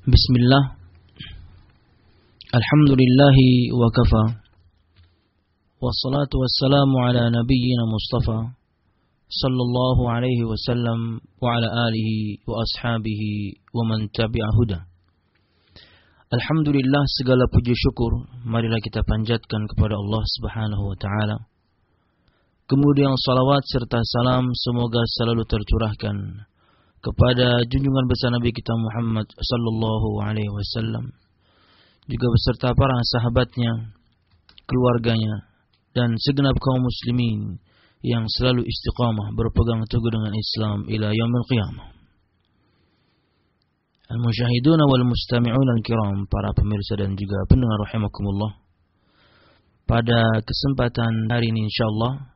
Bismillah. Alhamdulillahi wa kafa. Wassalatu wassalamu ala nabiyyina Mustafa Sallallahu alaihi wasallam Wa ala alihi wa ashabihi Wa man tabi'a huda. Alhamdulillah segala puji syukur Marilah kita panjatkan kepada Allah subhanahu wa ta'ala. Kemudian salawat serta salam Semoga selalu tercurahkan kepada junjungan besar Nabi kita Muhammad sallallahu alaihi wasallam juga beserta para sahabatnya, keluarganya dan segenap kaum muslimin yang selalu istiqamah berpegang teguh dengan Islam ila yaumil qiyamah. Al-musyahidun wal mustami'un al-kiram, para pemirsa dan juga pendengar rahimakumullah. Pada kesempatan hari ini insyaallah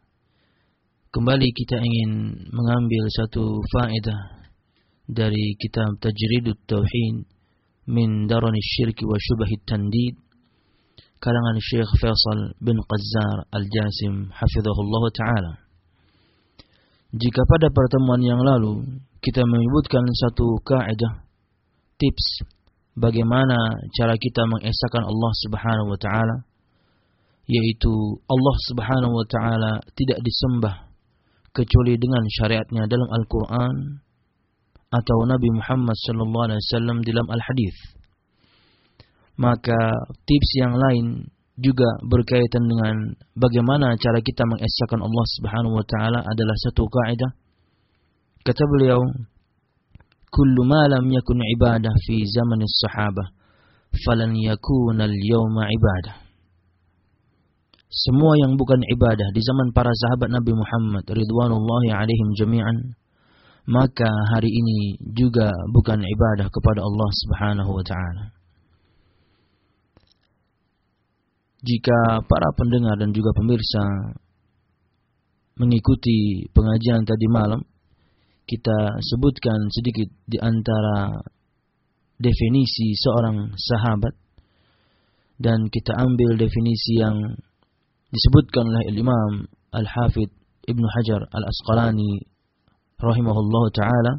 kembali kita ingin mengambil satu faedah dari kitab Tajridut Tauhid min Darani Syirki wa Syubahit Tandid karangan Syekh Faisal bin Qazzar Al-Jasim hafizahullah taala. Jika pada pertemuan yang lalu kita menyebutkan satu kaidah tips bagaimana cara kita mengesahkan Allah Subhanahu wa taala yaitu Allah Subhanahu wa taala tidak disembah kecuali dengan syariatnya dalam Al-Qur'an atau Nabi Muhammad sallallahu alaihi wasallam dalam al-hadis. Maka tips yang lain juga berkaitan dengan bagaimana cara kita mengesahkan Allah Subhanahu wa taala adalah satu kaidah. Kata beliau, "Kullu ma lam yakun ibadah fi zaman as-sahabah, falan yakun al-yawma ibadah." Semua yang bukan ibadah di zaman para sahabat Nabi Muhammad ridwanullahi alaihim jami'an maka hari ini juga bukan ibadah kepada Allah Subhanahu wa taala. Jika para pendengar dan juga pemirsa mengikuti pengajian tadi malam, kita sebutkan sedikit di antara definisi seorang sahabat dan kita ambil definisi yang disebutkan oleh Imam Al-Hafidh Ibnu Hajar Al-Asqalani rahimahullah taala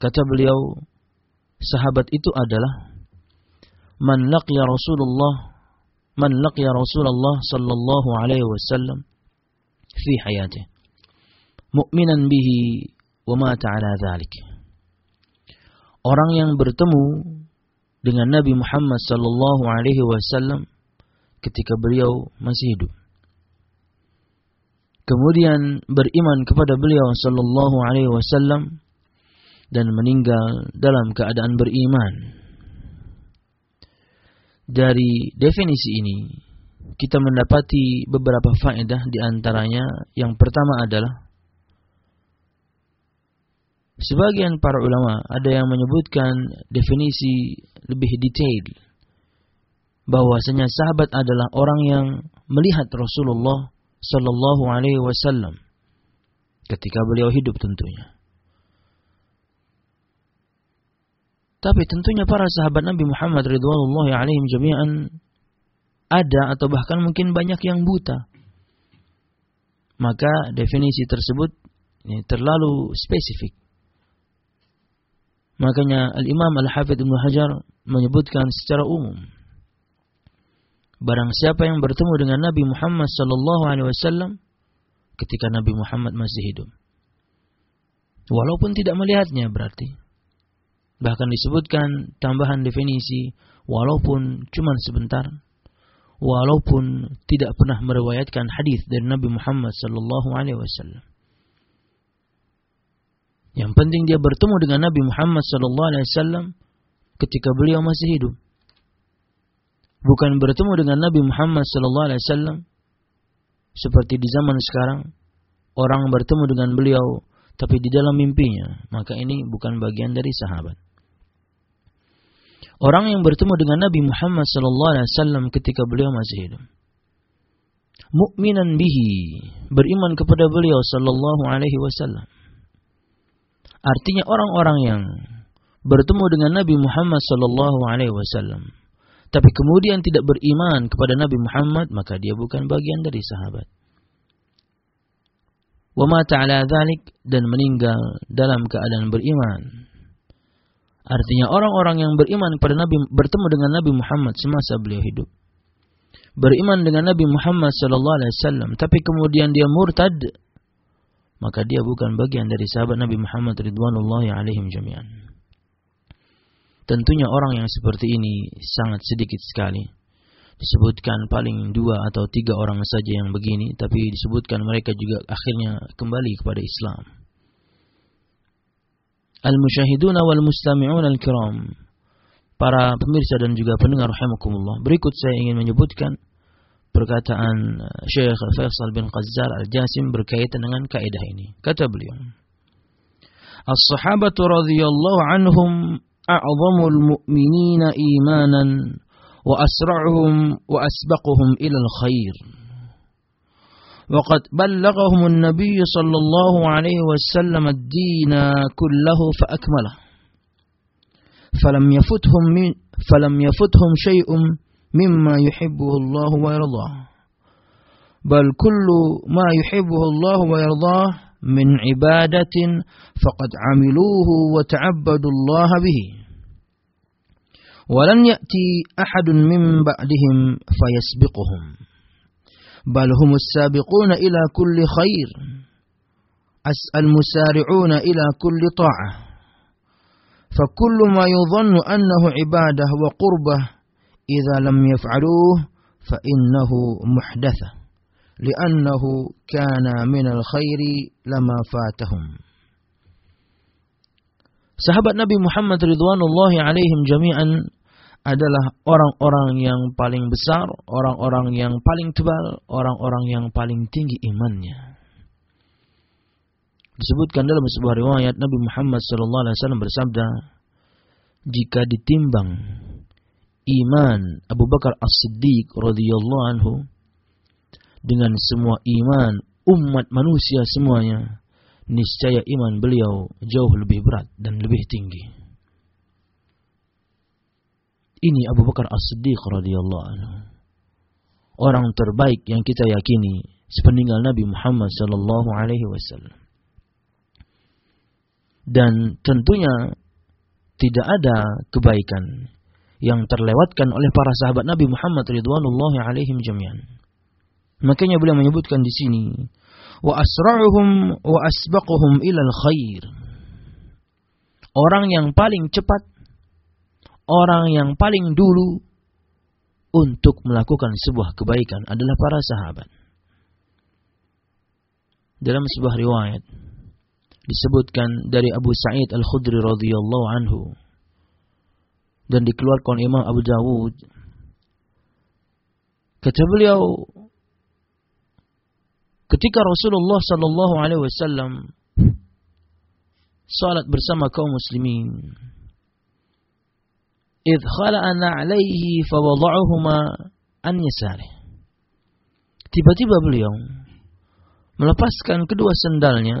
kata beliau sahabat itu adalah man laqiya Rasulullah man laqiya Rasulullah sallallahu alaihi wasallam fi hayatih mu'minan bihi wa mata ala dhalik. Orang yang bertemu dengan Nabi Muhammad sallallahu alaihi wasallam ketika beliau masih hidup kemudian beriman kepada beliau sallallahu alaihi wasallam dan meninggal dalam keadaan beriman. Dari definisi ini kita mendapati beberapa faedah di antaranya yang pertama adalah sebagian para ulama ada yang menyebutkan definisi lebih detail bahwasanya sahabat adalah orang yang melihat Rasulullah Sallallahu Alaihi Wasallam ketika beliau hidup tentunya. Tapi tentunya para sahabat Nabi Muhammad ridwanullahi alaihim jami'an ada atau bahkan mungkin banyak yang buta. Maka definisi tersebut ini terlalu spesifik. Makanya Al-Imam Al-Hafidh Ibn Hajar menyebutkan secara umum Barang siapa yang bertemu dengan Nabi Muhammad sallallahu alaihi wasallam ketika Nabi Muhammad masih hidup. Walaupun tidak melihatnya berarti. Bahkan disebutkan tambahan definisi walaupun cuma sebentar. Walaupun tidak pernah meriwayatkan hadis dari Nabi Muhammad sallallahu alaihi wasallam. Yang penting dia bertemu dengan Nabi Muhammad sallallahu alaihi wasallam ketika beliau masih hidup bukan bertemu dengan Nabi Muhammad sallallahu alaihi wasallam seperti di zaman sekarang. Orang bertemu dengan beliau tapi di dalam mimpinya maka ini bukan bagian dari sahabat. Orang yang bertemu dengan Nabi Muhammad sallallahu alaihi wasallam ketika beliau masih hidup. Mukminan bihi beriman kepada beliau sallallahu alaihi wasallam. Artinya orang-orang yang bertemu dengan Nabi Muhammad sallallahu alaihi wasallam tapi kemudian tidak beriman kepada Nabi Muhammad, maka dia bukan bagian dari sahabat. Wa mata ala dhalik dan meninggal dalam keadaan beriman. Artinya orang-orang yang beriman kepada Nabi bertemu dengan Nabi Muhammad semasa beliau hidup. Beriman dengan Nabi Muhammad sallallahu alaihi wasallam tapi kemudian dia murtad maka dia bukan bagian dari sahabat Nabi Muhammad ridwanullahi alaihim jami'an. Tentunya orang yang seperti ini sangat sedikit sekali. Disebutkan paling dua atau tiga orang saja yang begini, tapi disebutkan mereka juga akhirnya kembali kepada Islam. Al-musyahiduna wal mustami'un al-kiram. Para pemirsa dan juga pendengar rahimakumullah. Berikut saya ingin menyebutkan perkataan Syekh Faisal bin Qazzar Al-Jasim berkaitan dengan kaidah ini. Kata beliau, As-sahabatu radhiyallahu anhum imanan wa asra'uhum wa asbaquhum ila al-khair. وقد بلغهم النبي صلى الله عليه وسلم الدين كله فأكمله. فلم يفتهم من فلم يفتهم شيء مما يحبه الله ويرضاه. بل كل ما يحبه الله ويرضاه من عبادة فقد عملوه وتعبدوا الله به. ولن يأتي أحد من بعدهم فيسبقهم. بل هم السابقون إلى كل خير. المسارعون إلى كل طاعة. فكل ما يظن أنه عبادة وقربة إذا لم يفعلوه فإنه محدثة. لأنه كان من الخير لما فاتهم. Sahabat Nabi Muhammad ridwanullahi alaihim jami'an adalah orang-orang yang paling besar, orang-orang yang paling tebal, orang-orang yang paling tinggi imannya. Disebutkan dalam sebuah riwayat Nabi Muhammad SAW bersabda, jika ditimbang iman Abu Bakar As-Siddiq radhiyallahu anhu dengan semua iman umat manusia semuanya, niscaya iman beliau jauh lebih berat dan lebih tinggi. Ini Abu Bakar As-Siddiq radhiyallahu anhu. Orang terbaik yang kita yakini sepeninggal Nabi Muhammad sallallahu alaihi wasallam. Dan tentunya tidak ada kebaikan yang terlewatkan oleh para sahabat Nabi Muhammad ridwanullahi alaihim jami'an. Makanya beliau menyebutkan di sini wa asra'uhum wa asbaquhum ilal khair. Orang yang paling cepat orang yang paling dulu untuk melakukan sebuah kebaikan adalah para sahabat. Dalam sebuah riwayat disebutkan dari Abu Sa'id Al-Khudri radhiyallahu anhu dan dikeluarkan Imam Abu Dawud kata beliau ketika Rasulullah sallallahu alaihi wasallam salat bersama kaum muslimin idh khala'ana alaihi fawada'uhuma an yasarih. Tiba-tiba beliau melepaskan kedua sendalnya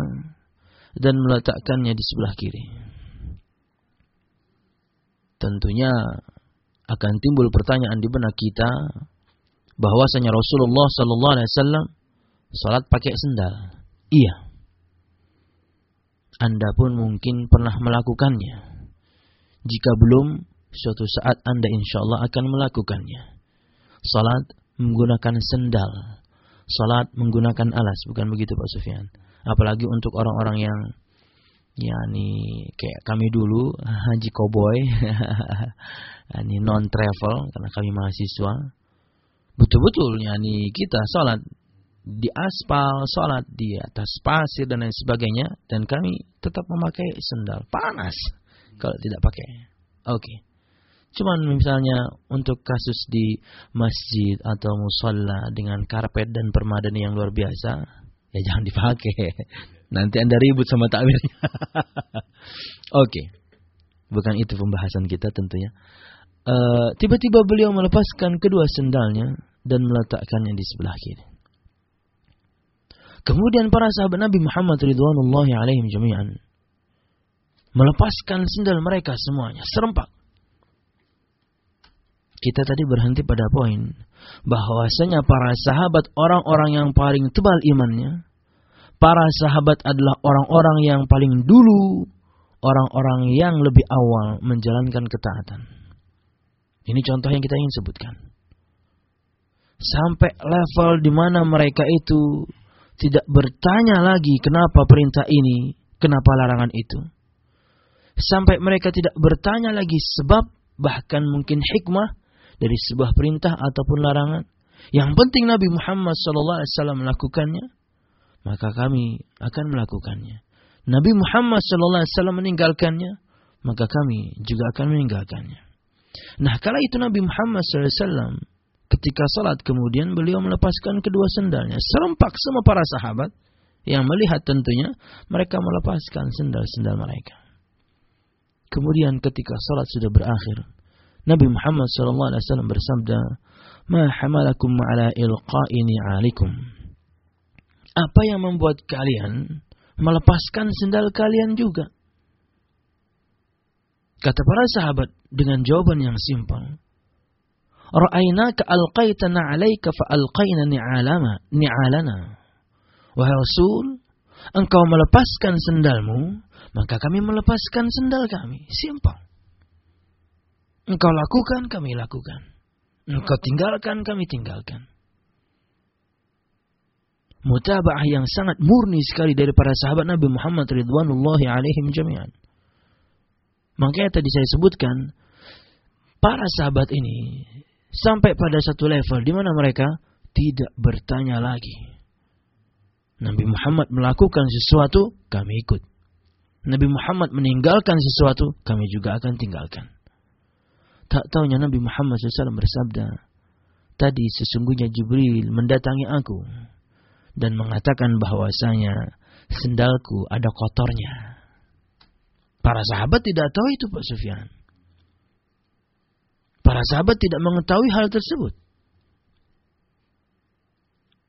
dan meletakkannya di sebelah kiri. Tentunya akan timbul pertanyaan di benak kita bahwasanya Rasulullah sallallahu alaihi wasallam salat pakai sendal. Iya. Anda pun mungkin pernah melakukannya. Jika belum, suatu saat Anda insya Allah akan melakukannya. Salat menggunakan sendal. Salat menggunakan alas. Bukan begitu Pak Sufyan. Apalagi untuk orang-orang yang ya ini kayak kami dulu haji koboi ini non travel karena kami mahasiswa betul-betul ya ini kita salat di aspal salat di atas pasir dan lain sebagainya dan kami tetap memakai sendal panas kalau tidak pakai oke okay. Cuman misalnya untuk kasus di masjid atau musola dengan karpet dan permadani yang luar biasa, ya jangan dipakai. Nanti Anda ribut sama takmirnya. Oke. Okay. Bukan itu pembahasan kita tentunya. Eh, tiba-tiba uh, beliau melepaskan kedua sendalnya dan meletakkannya di sebelah kiri. Kemudian para sahabat Nabi Muhammad ridwanullahi alaihim jami'an melepaskan sendal mereka semuanya serempak kita tadi berhenti pada poin bahwasanya para sahabat orang-orang yang paling tebal imannya, para sahabat adalah orang-orang yang paling dulu orang-orang yang lebih awal menjalankan ketaatan. Ini contoh yang kita ingin sebutkan. Sampai level di mana mereka itu tidak bertanya lagi kenapa perintah ini, kenapa larangan itu. Sampai mereka tidak bertanya lagi sebab bahkan mungkin hikmah dari sebuah perintah ataupun larangan. Yang penting Nabi Muhammad SAW melakukannya, maka kami akan melakukannya. Nabi Muhammad SAW meninggalkannya, maka kami juga akan meninggalkannya. Nah, kala itu Nabi Muhammad SAW ketika salat kemudian beliau melepaskan kedua sendalnya. Serempak semua para sahabat yang melihat tentunya mereka melepaskan sendal-sendal mereka. Kemudian ketika salat sudah berakhir, Nabi Muhammad SAW bersabda, "Ma hamalakum ala ilqa'ini alikum." Apa yang membuat kalian melepaskan sendal kalian juga? Kata para sahabat dengan jawaban yang simpel. Ra'ainaka alqaitana 'alaika fa alqaina ni'alama ni'alana. Wahai Rasul, engkau melepaskan sendalmu, maka kami melepaskan sendal kami. Simpel. Engkau lakukan, kami lakukan. Engkau tinggalkan, kami tinggalkan. Mutaba'ah yang sangat murni sekali dari para sahabat Nabi Muhammad ridwanullahi alaihim jami'an. Makanya tadi saya sebutkan, para sahabat ini sampai pada satu level di mana mereka tidak bertanya lagi. Nabi Muhammad melakukan sesuatu, kami ikut. Nabi Muhammad meninggalkan sesuatu, kami juga akan tinggalkan. Tak tahunya Nabi Muhammad SAW bersabda, Tadi sesungguhnya Jibril mendatangi aku dan mengatakan bahwasanya sendalku ada kotornya. Para sahabat tidak tahu itu Pak Sufyan. Para sahabat tidak mengetahui hal tersebut.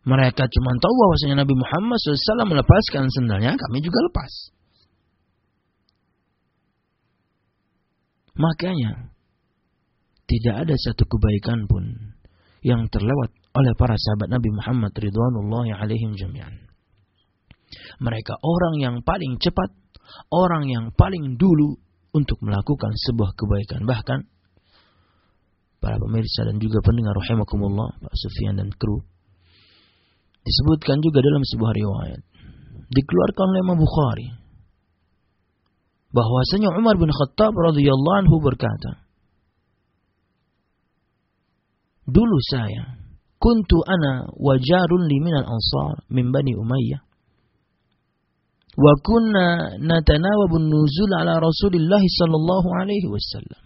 Mereka cuma tahu bahwasanya Nabi Muhammad SAW melepaskan sendalnya, kami juga lepas. Makanya, tidak ada satu kebaikan pun yang terlewat oleh para sahabat Nabi Muhammad ridwanullah alaihim jami'an. Mereka orang yang paling cepat, orang yang paling dulu untuk melakukan sebuah kebaikan. Bahkan para pemirsa dan juga pendengar rahimakumullah, Pak Sufyan dan kru. Disebutkan juga dalam sebuah riwayat dikeluarkan oleh Imam Bukhari bahwasanya Umar bin Khattab radhiyallahu anhu berkata, Dulu saya, kuntu ana wajarun li minal ansar min bani Umayyah. Wa kunna natanawabu nuzul ala Rasulillah sallallahu alaihi wasallam.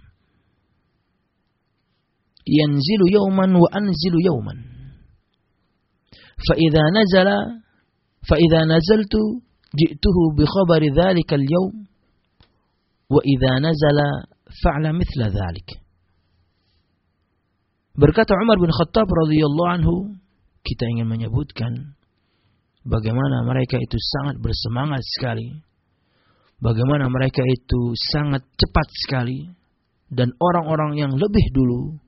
Yanzilu yawman wa anzilu yawman. فإذا نزل فإذا نزلت جئته بخبر ذلك اليوم وإذا نزل فعل مثل ذلك Berkata Umar bin Khattab radhiyallahu anhu, kita ingin menyebutkan bagaimana mereka itu sangat bersemangat sekali. Bagaimana mereka itu sangat cepat sekali dan orang-orang yang lebih dulu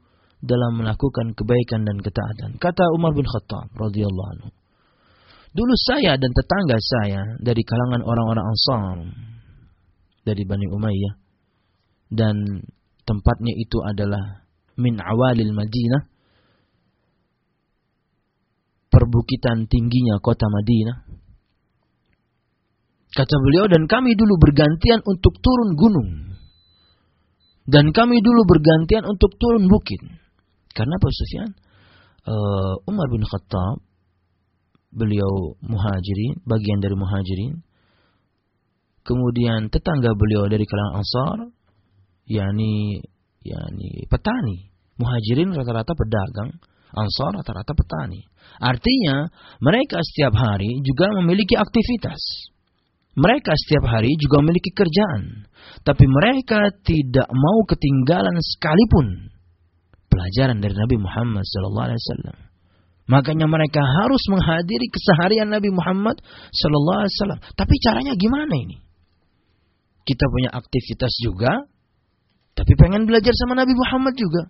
dalam melakukan kebaikan dan ketaatan. Kata Umar bin Khattab radhiyallahu anhu. Dulu saya dan tetangga saya dari kalangan orang-orang Ansar dari Bani Umayyah dan tempatnya itu adalah min awalil Madinah perbukitan tingginya kota Madinah. Kata beliau dan kami dulu bergantian untuk turun gunung. Dan kami dulu bergantian untuk turun bukit. Karena Sufyan uh, Umar bin Khattab beliau muhajirin bagian dari muhajirin. Kemudian tetangga beliau dari kalangan Ansar yakni yakni petani. Muhajirin rata-rata pedagang, Ansar rata-rata petani. Artinya, mereka setiap hari juga memiliki aktivitas. Mereka setiap hari juga memiliki kerjaan. Tapi mereka tidak mau ketinggalan sekalipun pelajaran dari Nabi Muhammad SAW. Makanya mereka harus menghadiri keseharian Nabi Muhammad SAW. Tapi caranya gimana ini? Kita punya aktivitas juga, tapi pengen belajar sama Nabi Muhammad juga.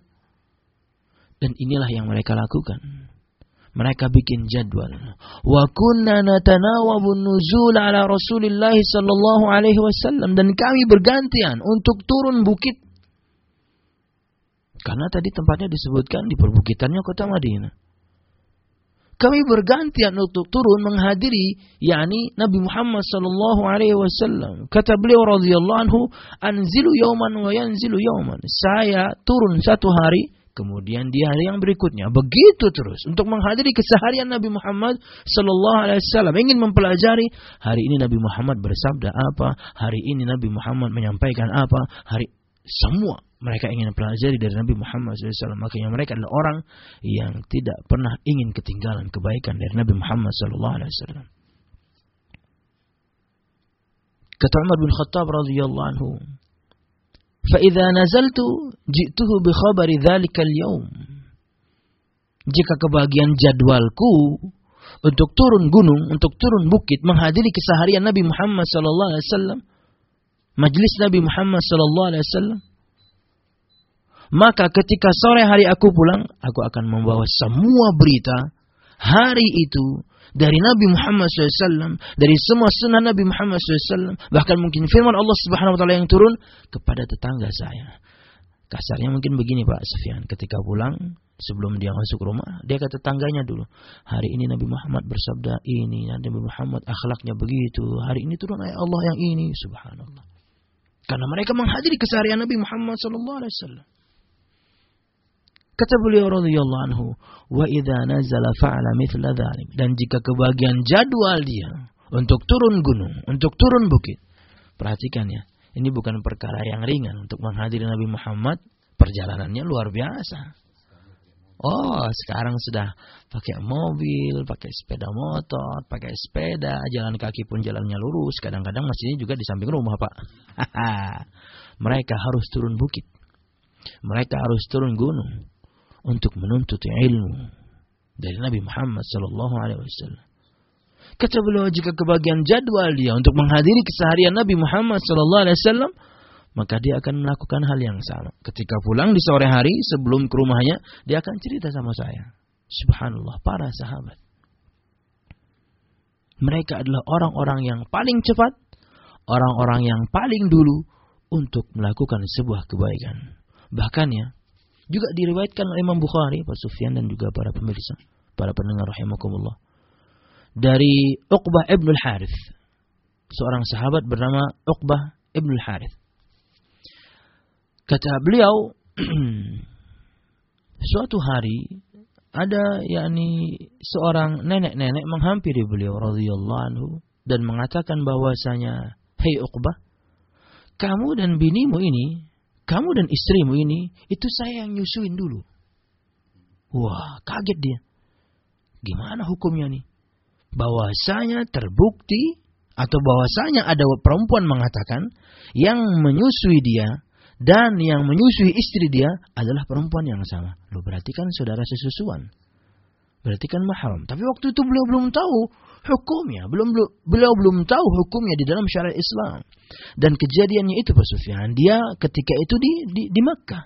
Dan inilah yang mereka lakukan. Mereka bikin jadwal. Wa kunna natanawabu nuzul ala Rasulillah sallallahu alaihi wasallam dan kami bergantian untuk turun bukit. Karena tadi tempatnya disebutkan di perbukitannya kota Madinah. Kami bergantian untuk turun menghadiri yakni Nabi Muhammad sallallahu alaihi wasallam. Kata beliau radhiyallahu anhu, "Anzilu yawman wa yanzilu yawman." Saya turun satu hari Kemudian di hari yang berikutnya. Begitu terus untuk menghadiri keseharian Nabi Muhammad Sallallahu Alaihi Wasallam. Ingin mempelajari hari ini Nabi Muhammad bersabda apa, hari ini Nabi Muhammad menyampaikan apa, hari semua mereka ingin pelajari dari Nabi Muhammad SAW. Makanya mereka adalah orang yang tidak pernah ingin ketinggalan kebaikan dari Nabi Muhammad SAW. Kata Umar bin Khattab radhiyallahu anhu, "Fa'idza nazaltu ji'tuhu bi khabari dzalikal yom." Jika kebahagiaan jadwalku untuk turun gunung, untuk turun bukit menghadiri keseharian Nabi Muhammad sallallahu alaihi wasallam, majelis Nabi Muhammad sallallahu alaihi wasallam, maka ketika sore hari aku pulang, aku akan membawa semua berita hari itu dari Nabi Muhammad SAW, dari semua sunnah Nabi Muhammad SAW, bahkan mungkin firman Allah Subhanahu Wa Taala yang turun kepada tetangga saya. Kasarnya mungkin begini Pak Sufyan, ketika pulang sebelum dia masuk rumah, dia ke tetangganya dulu. Hari ini Nabi Muhammad bersabda ini, Nabi Muhammad akhlaknya begitu. Hari ini turun ayat Allah yang ini, subhanallah. Karena mereka menghadiri keseharian Nabi Muhammad sallallahu alaihi wasallam. Kata beliau radhiyallahu anhu, "Wa idza nazala fa'ala mithla dhalik." Dan jika kebagian jadwal dia untuk turun gunung, untuk turun bukit. Perhatikan ya, ini bukan perkara yang ringan untuk menghadiri Nabi Muhammad, perjalanannya luar biasa. Oh, sekarang sudah pakai mobil, pakai sepeda motor, pakai sepeda, jalan kaki pun jalannya lurus. Kadang-kadang masjidnya juga di samping rumah, Pak. Mereka harus turun bukit. Mereka harus turun gunung untuk menuntut ilmu dari Nabi Muhammad sallallahu alaihi wasallam. Kata beliau jika kebagian jadwal dia untuk menghadiri keseharian Nabi Muhammad sallallahu alaihi wasallam, maka dia akan melakukan hal yang sama. Ketika pulang di sore hari sebelum ke rumahnya, dia akan cerita sama saya. Subhanallah, para sahabat. Mereka adalah orang-orang yang paling cepat, orang-orang yang paling dulu untuk melakukan sebuah kebaikan. Bahkan ya, juga diriwayatkan oleh Imam Bukhari, Pak Sufyan dan juga para pemirsa, para pendengar rahimakumullah. Dari Uqbah ibn al-Harith. Seorang sahabat bernama Uqbah ibn al-Harith. Kata beliau, suatu hari ada yakni seorang nenek-nenek menghampiri beliau radhiyallahu anhu dan mengatakan bahwasanya, "Hei Uqbah, kamu dan binimu ini kamu dan istrimu ini, itu saya yang nyusuin dulu. Wah, kaget dia. Gimana hukumnya nih? Bahwasanya terbukti atau bahwasanya ada perempuan mengatakan yang menyusui dia dan yang menyusui istri dia adalah perempuan yang sama. Lo berarti kan saudara sesusuan. Berarti kan mahram. Tapi waktu itu beliau belum tahu hukumnya. Belum beliau belum tahu hukumnya di dalam syariat Islam. Dan kejadiannya itu Pak Sufyan, dia ketika itu di di, di Makkah.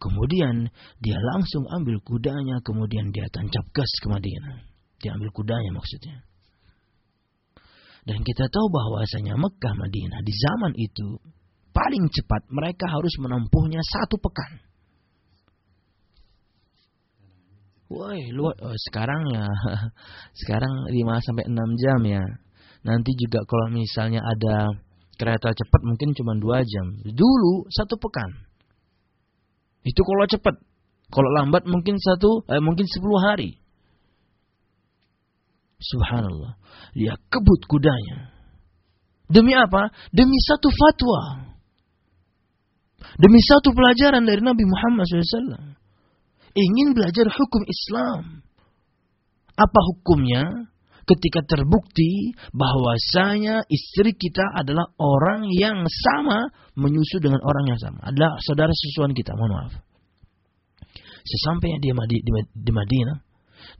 Kemudian dia langsung ambil kudanya, kemudian dia tancap gas ke Madinah. Dia ambil kudanya maksudnya. Dan kita tahu bahwasanya Mekah Madinah di zaman itu paling cepat mereka harus menempuhnya satu pekan. Woi, luar oh, sekarang ya. Sekarang 5 sampai 6 jam ya. Nanti juga kalau misalnya ada kereta cepat mungkin cuma 2 jam. Dulu satu pekan. Itu kalau cepat. Kalau lambat mungkin satu eh, mungkin 10 hari. Subhanallah. Dia kebut kudanya. Demi apa? Demi satu fatwa. Demi satu pelajaran dari Nabi Muhammad SAW ingin belajar hukum Islam. Apa hukumnya? Ketika terbukti bahwasanya istri kita adalah orang yang sama menyusu dengan orang yang sama, adalah saudara susuan kita. Mohon maaf. Sesampainya dia di Madinah,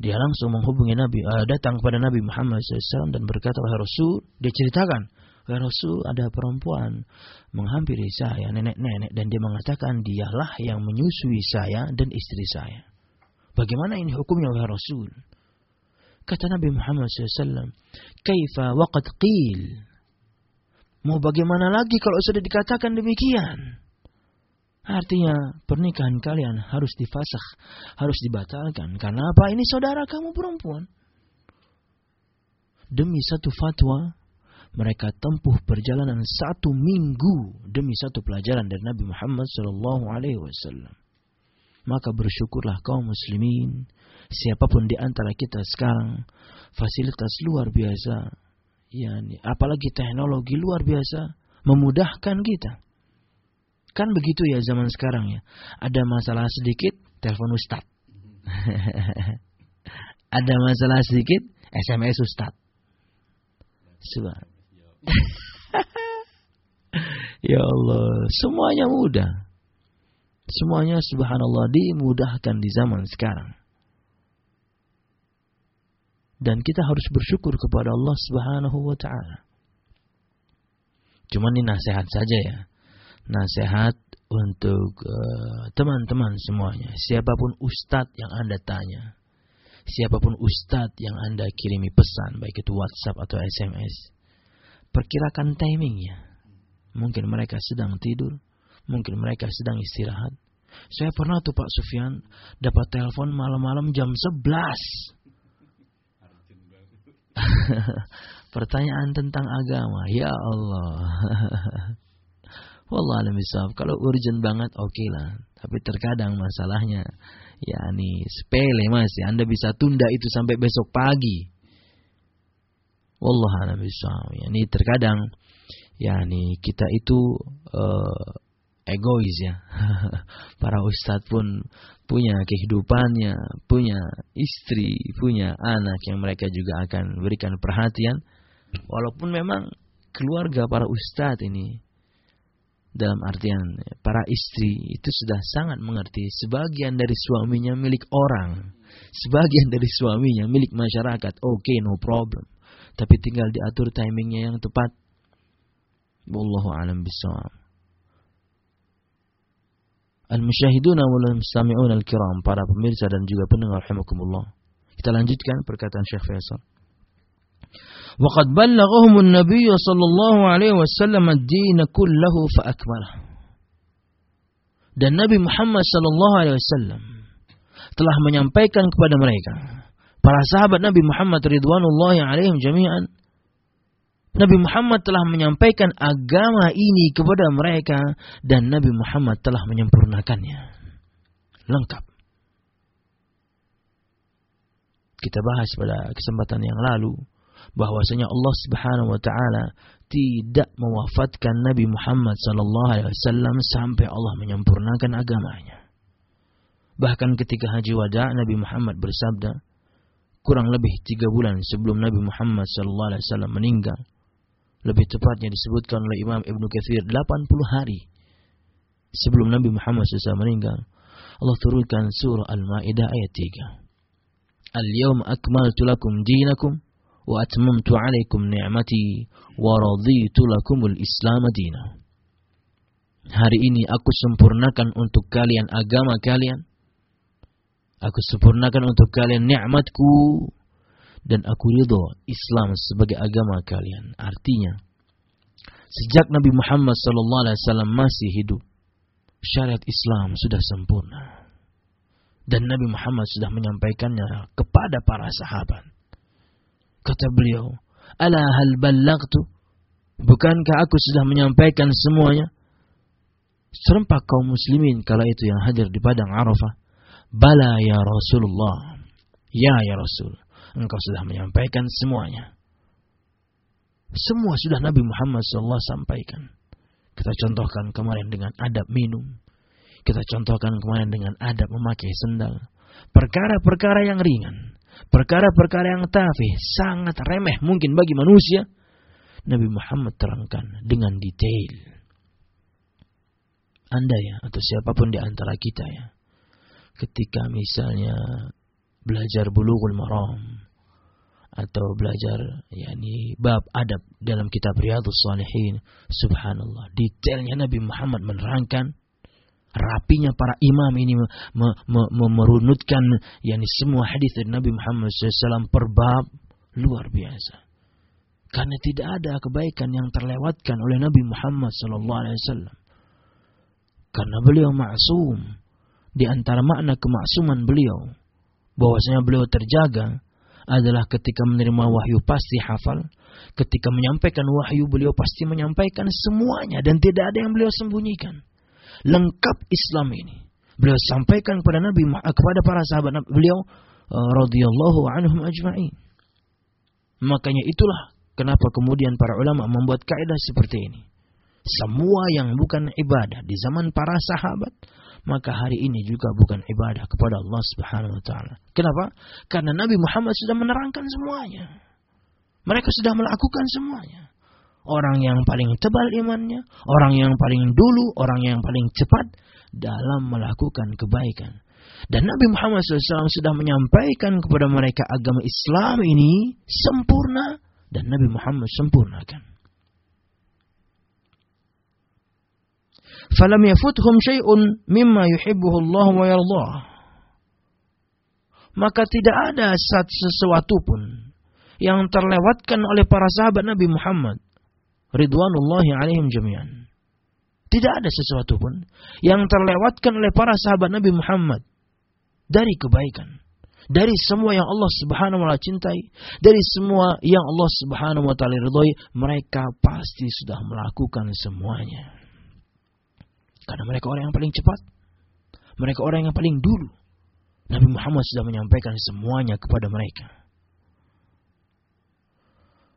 dia langsung menghubungi Nabi, uh, datang kepada Nabi Muhammad SAW dan berkata, wahai Rasul, dia ceritakan, wahai Rasul, ada perempuan menghampiri saya, nenek-nenek, dan dia mengatakan dialah yang menyusui saya dan istri saya. Bagaimana ini hukumnya wahai Rasul? Kata Nabi Muhammad SAW, Kaifa waqad qil. Mau bagaimana lagi kalau sudah dikatakan demikian? Artinya pernikahan kalian harus difasah, harus dibatalkan. Karena apa? Ini saudara kamu perempuan. Demi satu fatwa, mereka tempuh perjalanan satu minggu demi satu pelajaran dari Nabi Muhammad Sallallahu Alaihi Wasallam. Maka bersyukurlah kaum muslimin, siapa pun di antara kita sekarang, fasilitas luar biasa, yani apalagi teknologi luar biasa memudahkan kita Kan begitu ya zaman sekarang ya. Ada masalah sedikit, telepon ustad. Ada masalah sedikit, SMS ustad. Subhan. ya Allah, semuanya mudah. Semuanya subhanallah dimudahkan di zaman sekarang. Dan kita harus bersyukur kepada Allah Subhanahu wa taala. Cuman ini nasihat saja ya nasihat untuk eh, teman-teman uh, semuanya. Siapa pun ustadz yang Anda tanya, siapa pun ustadz yang Anda kirimi pesan, baik itu WhatsApp atau SMS, perkirakan timingnya. Mungkin mereka sedang tidur, mungkin mereka sedang istirahat. Saya pernah tuh Pak Sufyan dapat telepon malam-malam jam 11. Pertanyaan tentang agama, ya Allah. Wallah alam. Kalau urgent banget oke okay lah. Tapi terkadang masalahnya ya ini sepele masih. Anda bisa tunda itu sampai besok pagi. Wallah alam bisawab. Ya, ini terkadang ya ini kita itu uh, egois ya. Para ustadz pun punya kehidupannya, punya istri, punya anak yang mereka juga akan berikan perhatian. Walaupun memang keluarga para ustadz ini dalam artian para istri itu sudah sangat mengerti sebagian dari suaminya milik orang, sebagian dari suaminya milik masyarakat. Oke, okay, no problem Tapi tinggal diatur timingnya yang tepat. Wallahu alam bisawab. Al-musyahiduna wal mustami'un al-kiram, para pemirsa dan juga pendengar rahimakumullah. Kita lanjutkan perkataan Syekh Faisal. وقد بلغهم النبي صلى الله عليه وسلم الدين كله فأكمله dan Nabi Muhammad sallallahu alaihi wasallam telah menyampaikan kepada mereka para sahabat Nabi Muhammad ridwanullahi alaihim jami'an Nabi Muhammad telah menyampaikan agama ini kepada mereka dan Nabi Muhammad telah menyempurnakannya lengkap kita bahas pada kesempatan yang lalu bahwasanya Allah Subhanahu wa taala tidak mewafatkan Nabi Muhammad sallallahu alaihi wasallam sampai Allah menyempurnakan agamanya. Bahkan ketika haji wada Nabi Muhammad bersabda kurang lebih tiga bulan sebelum Nabi Muhammad sallallahu alaihi wasallam meninggal. Lebih tepatnya disebutkan oleh Imam Ibn Kathir 80 hari sebelum Nabi Muhammad sallallahu alaihi wasallam meninggal. Allah turunkan surah Al-Ma'idah ayat 3. Al-yawma akmaltu lakum dinakum wa atmamtu alaikum ni'mati wa raditu lakumul islam dina. Hari ini aku sempurnakan untuk kalian agama kalian Aku sempurnakan untuk kalian nikmatku dan aku ridho Islam sebagai agama kalian. Artinya, sejak Nabi Muhammad SAW masih hidup, syariat Islam sudah sempurna. Dan Nabi Muhammad sudah menyampaikannya kepada para sahabat. Kata beliau, Ala hal ballagtu? Bukankah aku sudah menyampaikan semuanya? Serempak kaum muslimin kala itu yang hadir di padang Arafah. Bala ya Rasulullah. Ya ya Rasul. Engkau sudah menyampaikan semuanya. Semua sudah Nabi Muhammad SAW sampaikan. Kita contohkan kemarin dengan adab minum. Kita contohkan kemarin dengan adab memakai sendal. Perkara-perkara yang ringan. Perkara-perkara yang tafih, sangat remeh mungkin bagi manusia. Nabi Muhammad terangkan dengan detail. Anda ya, atau siapa pun di antara kita ya. Ketika misalnya belajar bulughul maram atau belajar yakni bab adab dalam kitab Riyadhus Shalihin subhanallah detailnya Nabi Muhammad menerangkan Rapinya para imam ini me, me, me, merunutkan yakni semua hadis dari Nabi Muhammad SAW per bab luar biasa. Karena tidak ada kebaikan yang terlewatkan oleh Nabi Muhammad SAW. Karena beliau maksum. Di antara makna kemaksuman beliau. Bahwasanya beliau terjaga adalah ketika menerima wahyu pasti hafal. Ketika menyampaikan wahyu beliau pasti menyampaikan semuanya. Dan tidak ada yang beliau sembunyikan. Lengkap Islam ini. Beliau sampaikan kepada Nabi kepada para sahabat beliau uh, radhiyallahu anhum ajma'in. Makanya itulah kenapa kemudian para ulama membuat kaidah seperti ini. Semua yang bukan ibadah di zaman para sahabat, maka hari ini juga bukan ibadah kepada Allah Subhanahu wa taala. Kenapa? Karena Nabi Muhammad sudah menerangkan semuanya. Mereka sudah melakukan semuanya. Orang yang paling tebal imannya, orang yang paling dulu, orang yang paling cepat dalam melakukan kebaikan. Dan Nabi Muhammad SAW sudah menyampaikan kepada mereka agama Islam ini sempurna dan Nabi Muhammad sempurnakan. Falam yafuthum syai'un mimma yuhibbuhu Allah wa yardah. Maka tidak ada sesuatu pun yang terlewatkan oleh para sahabat Nabi Muhammad ridwanullahi alaihim jami'an. Tidak ada sesuatu pun yang terlewatkan oleh para sahabat Nabi Muhammad dari kebaikan. Dari semua yang Allah subhanahu wa ta'ala cintai. Dari semua yang Allah subhanahu wa ta'ala ridhoi. Mereka pasti sudah melakukan semuanya. Karena mereka orang yang paling cepat. Mereka orang yang paling dulu. Nabi Muhammad sudah menyampaikan semuanya kepada mereka.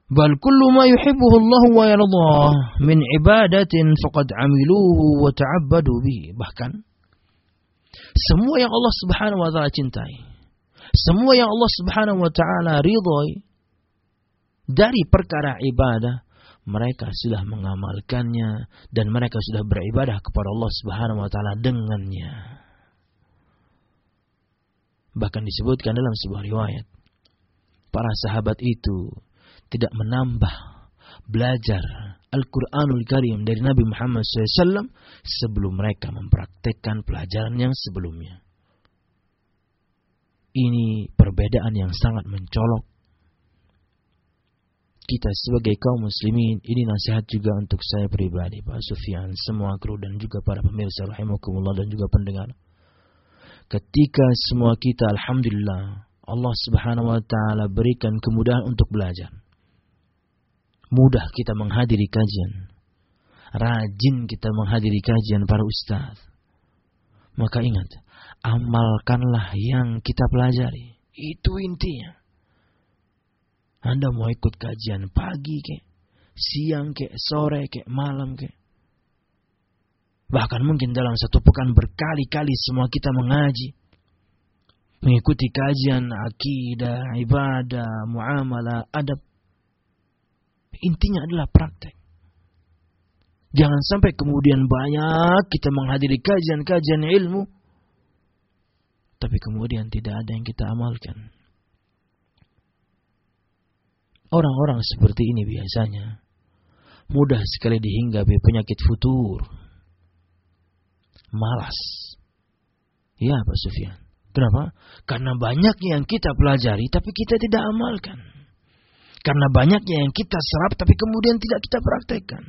Bal kullu ma yuhibbuhu Allah wa yardah min ibadatin faqad amiluhu wa ta'abbadu bihi. Bahkan semua yang Allah Subhanahu wa taala cintai, semua yang Allah Subhanahu wa taala ridhoi dari perkara ibadah, mereka sudah mengamalkannya dan mereka sudah beribadah kepada Allah Subhanahu wa taala dengannya. Bahkan disebutkan dalam sebuah riwayat, para sahabat itu tidak menambah belajar Al-Quranul Karim dari Nabi Muhammad SAW sebelum mereka mempraktekkan pelajaran yang sebelumnya. Ini perbedaan yang sangat mencolok. Kita sebagai kaum muslimin, ini nasihat juga untuk saya pribadi, Pak Sufyan, semua kru dan juga para pemirsa rahimakumullah dan juga pendengar. Ketika semua kita alhamdulillah Allah Subhanahu wa taala berikan kemudahan untuk belajar mudah kita menghadiri kajian. Rajin kita menghadiri kajian para ustaz. Maka ingat, amalkanlah yang kita pelajari. Itu intinya. Anda mau ikut kajian pagi ke, siang ke, sore ke, malam ke. Bahkan mungkin dalam satu pekan berkali-kali semua kita mengaji. Mengikuti kajian akidah, ibadah, muamalah, adab Intinya adalah praktek. Jangan sampai kemudian banyak kita menghadiri kajian-kajian ilmu. Tapi kemudian tidak ada yang kita amalkan. Orang-orang seperti ini biasanya mudah sekali dihinggapi penyakit futur. Malas. Ya Pak Sufyan. Kenapa? Karena banyak yang kita pelajari tapi kita tidak amalkan. Karena banyaknya yang kita serap tapi kemudian tidak kita praktekkan.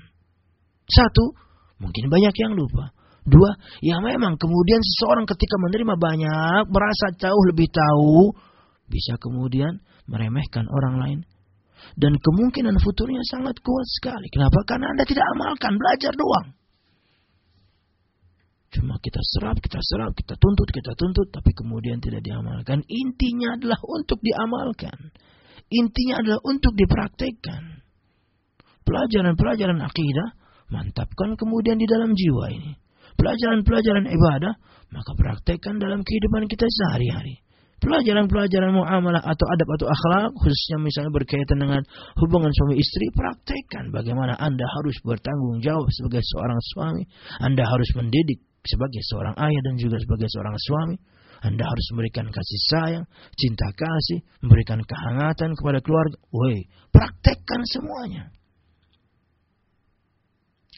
Satu, mungkin banyak yang lupa. Dua, ya memang kemudian seseorang ketika menerima banyak, merasa jauh lebih tahu, bisa kemudian meremehkan orang lain. Dan kemungkinan futurnya sangat kuat sekali. Kenapa? Karena Anda tidak amalkan, belajar doang. Cuma kita serap, kita serap, kita tuntut, kita tuntut, tapi kemudian tidak diamalkan. Intinya adalah untuk diamalkan. Intinya adalah untuk dipraktekkan. Pelajaran-pelajaran akidah, mantapkan kemudian di dalam jiwa ini. Pelajaran-pelajaran ibadah, maka praktekkan dalam kehidupan kita sehari-hari. Pelajaran-pelajaran muamalah atau adab atau akhlak, khususnya misalnya berkaitan dengan hubungan suami istri, praktekkan bagaimana Anda harus bertanggung jawab sebagai seorang suami. Anda harus mendidik sebagai seorang ayah dan juga sebagai seorang suami. Anda harus memberikan kasih sayang, cinta kasih, memberikan kehangatan kepada keluarga. Woi, praktekkan semuanya.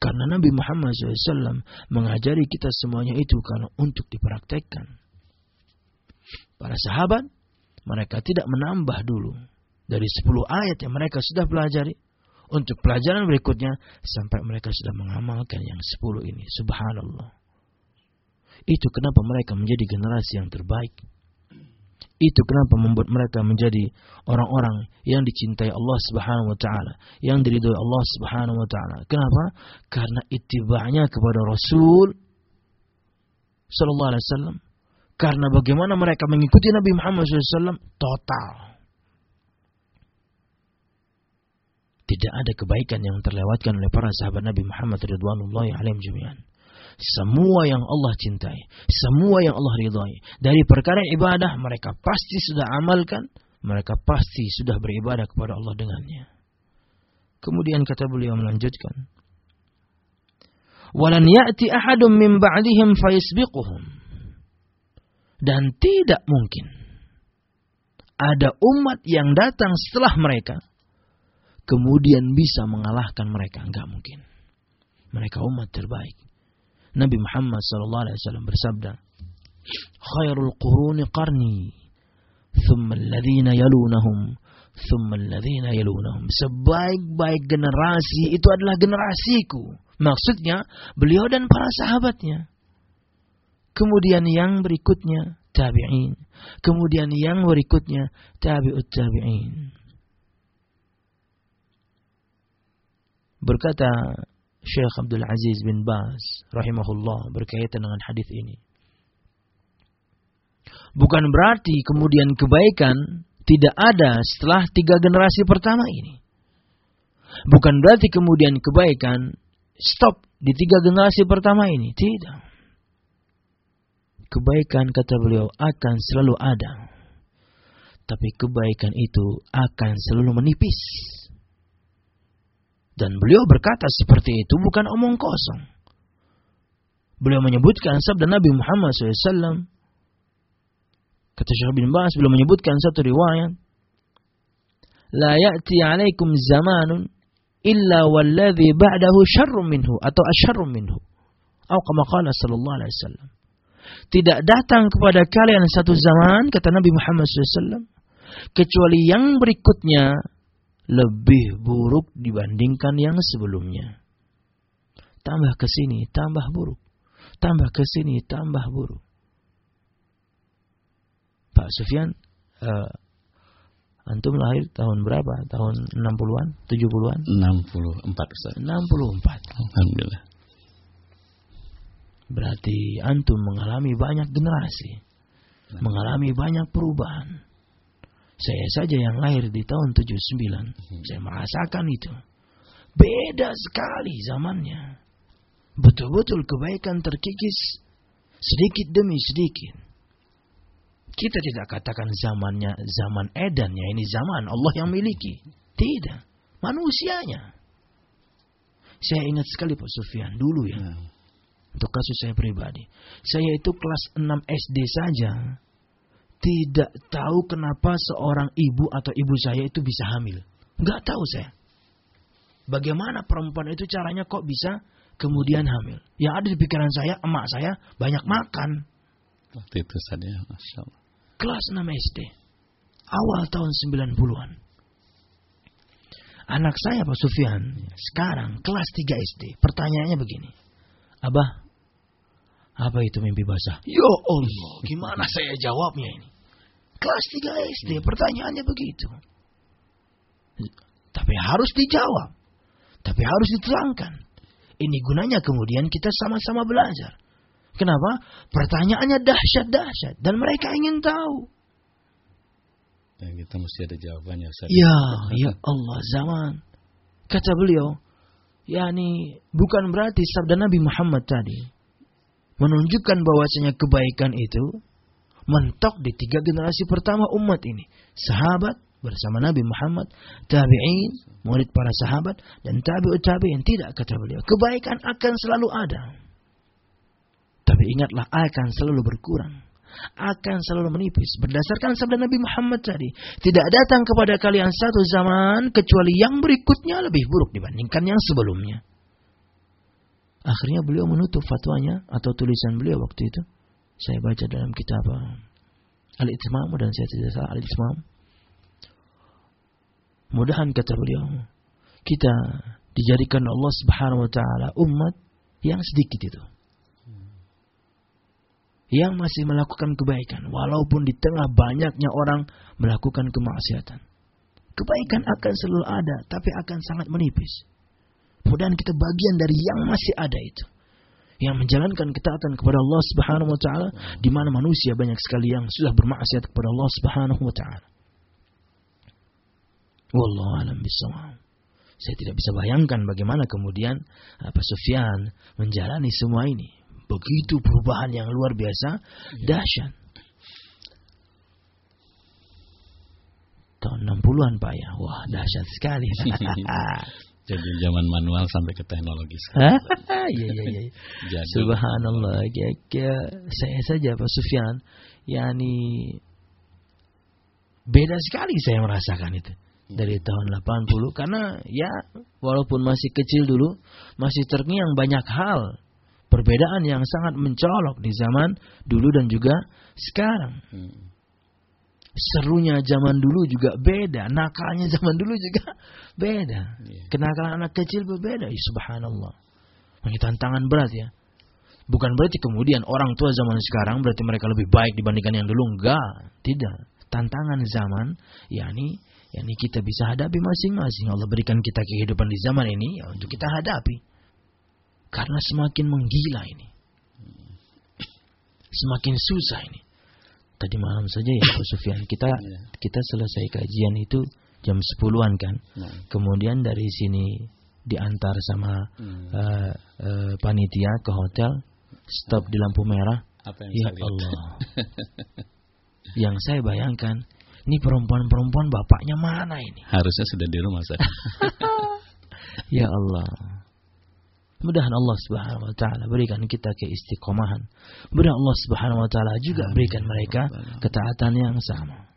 Karena Nabi Muhammad SAW mengajari kita semuanya itu karena untuk dipraktekkan. Para sahabat, mereka tidak menambah dulu. Dari 10 ayat yang mereka sudah pelajari. Untuk pelajaran berikutnya, sampai mereka sudah mengamalkan yang 10 ini. Subhanallah. Itu kenapa mereka menjadi generasi yang terbaik. Itu kenapa membuat mereka menjadi orang-orang yang dicintai Allah Subhanahu wa taala, yang diridhoi Allah Subhanahu wa taala. Kenapa? Karena ittiba'nya kepada Rasul sallallahu alaihi wasallam. Karena bagaimana mereka mengikuti Nabi Muhammad SAW total. Tidak ada kebaikan yang terlewatkan oleh para sahabat Nabi Muhammad radhiyallahu alaihim jami'an semua yang Allah cintai, semua yang Allah ridhai. Dari perkara ibadah mereka pasti sudah amalkan, mereka pasti sudah beribadah kepada Allah dengannya. Kemudian kata beliau melanjutkan, "Walan ya'ti ahadun min ba'dihim fayasbiquhum." Dan tidak mungkin ada umat yang datang setelah mereka kemudian bisa mengalahkan mereka, enggak mungkin. Mereka umat terbaik. Nabi Muhammad wasallam bersabda, "Khairul quruni qarni, thumma alladhina yalunahum, thumma alladhina yalunahum." Sebaik-baik generasi itu adalah generasiku. Maksudnya beliau dan para sahabatnya. Kemudian yang berikutnya tabi'in. Kemudian yang berikutnya tabi'ut tabi'in. Berkata Syekh Abdul Aziz bin Baz rahimahullah berkaitan dengan hadis ini. Bukan berarti kemudian kebaikan tidak ada setelah tiga generasi pertama ini. Bukan berarti kemudian kebaikan stop di tiga generasi pertama ini. Tidak. Kebaikan kata beliau akan selalu ada. Tapi kebaikan itu akan selalu menipis dan beliau berkata seperti itu bukan omong kosong. Beliau menyebutkan sabda Nabi Muhammad SAW. Kata Syekh bin Bas, beliau menyebutkan satu riwayat. La ya'ti alaikum zamanun illa walladhi ba'dahu syarrum minhu atau asyarrum minhu. Atau kama qala sallallahu alaihi wasallam. Tidak datang kepada kalian satu zaman, kata Nabi Muhammad SAW, kecuali yang berikutnya lebih buruk dibandingkan yang sebelumnya. Tambah ke sini, tambah buruk. Tambah ke sini, tambah buruk. Pak Sufyan, uh, antum lahir tahun berapa? Tahun 60-an, 70-an? 64, Ustaz. 64. Alhamdulillah. Berarti antum mengalami banyak generasi. Mengalami banyak perubahan saya saja yang lahir di tahun 79, hmm. saya merasakan itu. Beda sekali zamannya. Betul-betul kebaikan terkikis sedikit demi sedikit. Kita tidak katakan zamannya zaman edan ya ini zaman Allah yang miliki. Tidak, manusianya. Saya ingat sekali Pak Sufyan dulu ya. Hmm. Untuk kasus saya pribadi. Saya itu kelas 6 SD saja tidak tahu kenapa seorang ibu atau ibu saya itu bisa hamil. Nggak tahu saya. Bagaimana perempuan itu caranya kok bisa kemudian hamil. Yang ada di pikiran saya, emak saya banyak makan. Waktu itu saja, Masya Allah. Kelas 6 SD. Awal tahun 90-an. Anak saya Pak Sufyan, sekarang kelas 3 SD. Pertanyaannya begini. Abah, apa itu mimpi basah? Ya Allah, gimana saya jawabnya ini? Kelas 3 SD, pertanyaannya begitu. Tapi harus dijawab. Tapi harus diterangkan. Ini gunanya kemudian kita sama-sama belajar. Kenapa? Pertanyaannya dahsyat-dahsyat. Dan mereka ingin tahu. Ya, kita mesti ada jawabannya. Ustaz. Ya, ya Allah zaman. Kata beliau, ya ini bukan berarti sabda Nabi Muhammad tadi menunjukkan bahwasanya kebaikan itu mentok di tiga generasi pertama umat ini. Sahabat bersama Nabi Muhammad, tabi'in, murid para sahabat, dan tabi'ut tabi'in. Tidak, kata beliau. Kebaikan akan selalu ada. Tapi ingatlah, akan selalu berkurang. Akan selalu menipis. Berdasarkan sabda Nabi Muhammad tadi. Tidak datang kepada kalian satu zaman, kecuali yang berikutnya lebih buruk dibandingkan yang sebelumnya. Akhirnya beliau menutup fatwanya atau tulisan beliau waktu itu. Saya baca dalam kitab uh, Al-Itmam dan saya tidak salah Al-Itmam. Mudahan kata beliau, kita dijadikan Allah Subhanahu wa taala umat yang sedikit itu. Yang masih melakukan kebaikan walaupun di tengah banyaknya orang melakukan kemaksiatan. Kebaikan akan selalu ada tapi akan sangat menipis. Mudah-mudahan kita bagian dari yang masih ada itu. Yang menjalankan ketaatan kepada Allah Subhanahu wa taala di mana manusia banyak sekali yang sudah bermaksiat kepada Allah Subhanahu wa taala. Wallahu alam bisawab. Saya tidak bisa bayangkan bagaimana kemudian Pak Sufyan menjalani semua ini. Begitu perubahan yang luar biasa, dahsyat. Tahun 60-an Pak ya. Wah, dahsyat sekali. Jadi zaman manual sampai ke teknologi. Iya iya iya. Subhanallah. Ya, ya, saya saja Pak Sufyan, yakni beda sekali saya merasakan itu dari tahun 80 karena ya walaupun masih kecil dulu masih terngiang banyak hal perbedaan yang sangat mencolok di zaman dulu dan juga sekarang. Hmm. Serunya zaman dulu juga beda, nakalnya zaman dulu juga beda. Yeah. Kenakalan anak kecil berbeda, ya, subhanallah. Ini tantangan berat ya. Bukan berarti kemudian orang tua zaman sekarang berarti mereka lebih baik dibandingkan yang dulu, enggak, tidak. Tantangan zaman yakni yakni kita bisa hadapi masing-masing. Allah berikan kita kehidupan di zaman ini ya untuk kita hadapi. Karena semakin menggila ini. Semakin susah ini. Tadi malam saja ya Pak Sufyan kita iya. kita selesai kajian itu jam 10-an kan. Nah. Kemudian dari sini diantar sama hmm. uh, uh, panitia ke hotel, stop di lampu merah. Apa yang ya Allah. yang saya bayangkan ini perempuan-perempuan bapaknya mana ini? Harusnya sudah di rumah saya. ya Allah. Mudahan Allah Subhanahu wa taala berikan kita keistiqomahan. Mudah Allah Subhanahu wa taala juga berikan mereka ketaatan yang sama.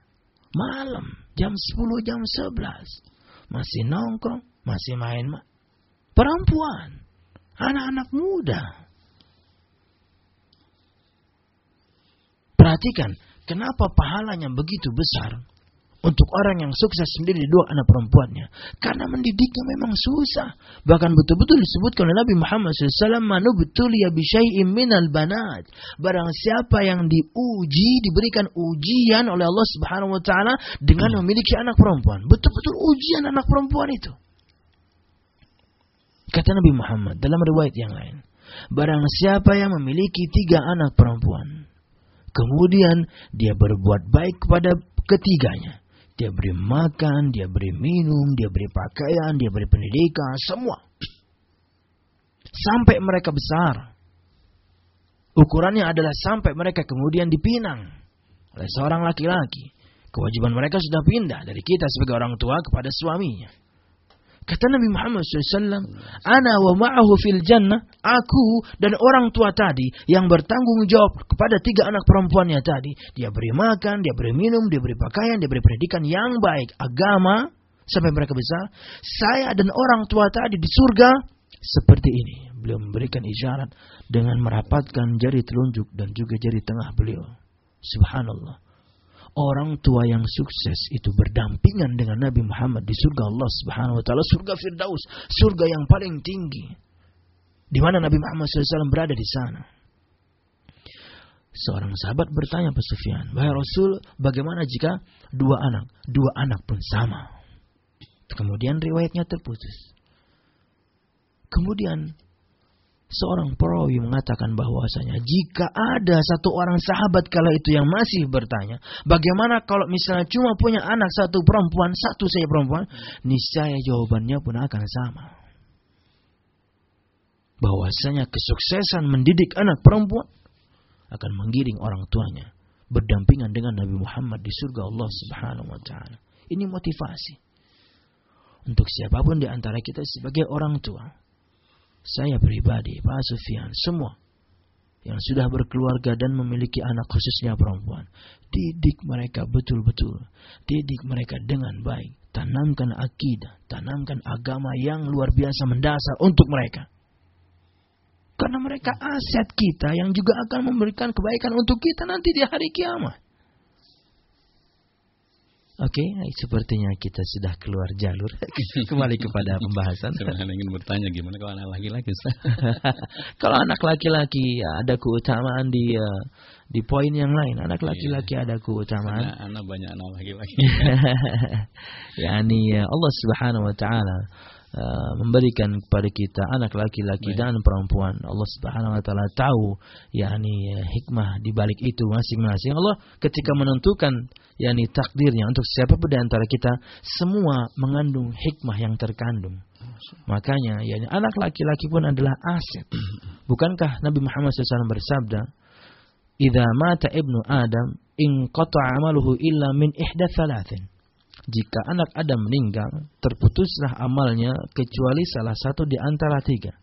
Malam jam 10 jam 11 masih nongkrong, masih main perempuan, anak-anak muda. Perhatikan, Kenapa pahalanya begitu besar untuk orang yang sukses sendiri dua anak perempuannya? Karena mendidiknya memang susah. Bahkan betul-betul disebutkan oleh Nabi Muhammad SAW, betul ya minal banat. Barang siapa yang diuji, diberikan ujian oleh Allah Subhanahu Wa Taala dengan memiliki anak perempuan. Betul-betul ujian anak perempuan itu. Kata Nabi Muhammad dalam riwayat yang lain. Barang siapa yang memiliki tiga anak perempuan. Kemudian dia berbuat baik kepada ketiganya. Dia beri makan, dia beri minum, dia beri pakaian, dia beri pendidikan, semua. Sampai mereka besar. Ukurannya adalah sampai mereka kemudian dipinang oleh seorang laki-laki. Kewajiban mereka sudah pindah dari kita sebagai orang tua kepada suaminya. Kata Nabi Muhammad SAW, Ana wa ma'ahu fil jannah, aku dan orang tua tadi yang bertanggung jawab kepada tiga anak perempuannya tadi. Dia beri makan, dia beri minum, dia beri pakaian, dia beri pendidikan yang baik, agama, sampai mereka besar. Saya dan orang tua tadi di surga seperti ini. Beliau memberikan isyarat dengan merapatkan jari telunjuk dan juga jari tengah beliau. Subhanallah orang tua yang sukses itu berdampingan dengan Nabi Muhammad di surga Allah Subhanahu wa taala, surga Firdaus, surga yang paling tinggi. Di mana Nabi Muhammad SAW berada di sana. Seorang sahabat bertanya Pak Sufyan, "Wahai Rasul, bagaimana jika dua anak, dua anak pun sama?" Kemudian riwayatnya terputus. Kemudian seorang perawi mengatakan bahwasanya jika ada satu orang sahabat kala itu yang masih bertanya, bagaimana kalau misalnya cuma punya anak satu perempuan, satu saja perempuan, niscaya jawabannya pun akan sama. Bahwasanya kesuksesan mendidik anak perempuan akan menggiring orang tuanya berdampingan dengan Nabi Muhammad di surga Allah Subhanahu wa taala. Ini motivasi untuk siapa pun di antara kita sebagai orang tua saya pribadi, Pak Sufyan, semua yang sudah berkeluarga dan memiliki anak khususnya perempuan, didik mereka betul-betul, didik mereka dengan baik, tanamkan akidah, tanamkan agama yang luar biasa mendasar untuk mereka. Karena mereka aset kita yang juga akan memberikan kebaikan untuk kita nanti di hari kiamat. Oke, okay, sepertinya kita sudah keluar jalur. Kembali kepada pembahasan. Saya ingin bertanya gimana kalau anak laki-laki? kalau anak laki-laki ya, ada keutamaan di uh, di poin yang lain. Anak laki-laki yeah. ada keutamaan. Karena anak banyak anak laki-laki. ya, ini Allah Subhanahu wa taala Uh, memberikan kepada kita anak laki-laki dan perempuan. Allah Subhanahu wa taala tahu yakni uh, hikmah di balik itu masing-masing. Allah ketika menentukan yakni takdirnya untuk siapa pun di antara kita semua mengandung hikmah yang terkandung. Makanya yakni anak laki-laki pun adalah aset. Bukankah Nabi Muhammad SAW bersabda, "Idza mata ibnu Adam in qata'a amaluhu illa min ihda thalathin." Jika anak Adam meninggal, terputuslah amalnya kecuali salah satu di antara tiga.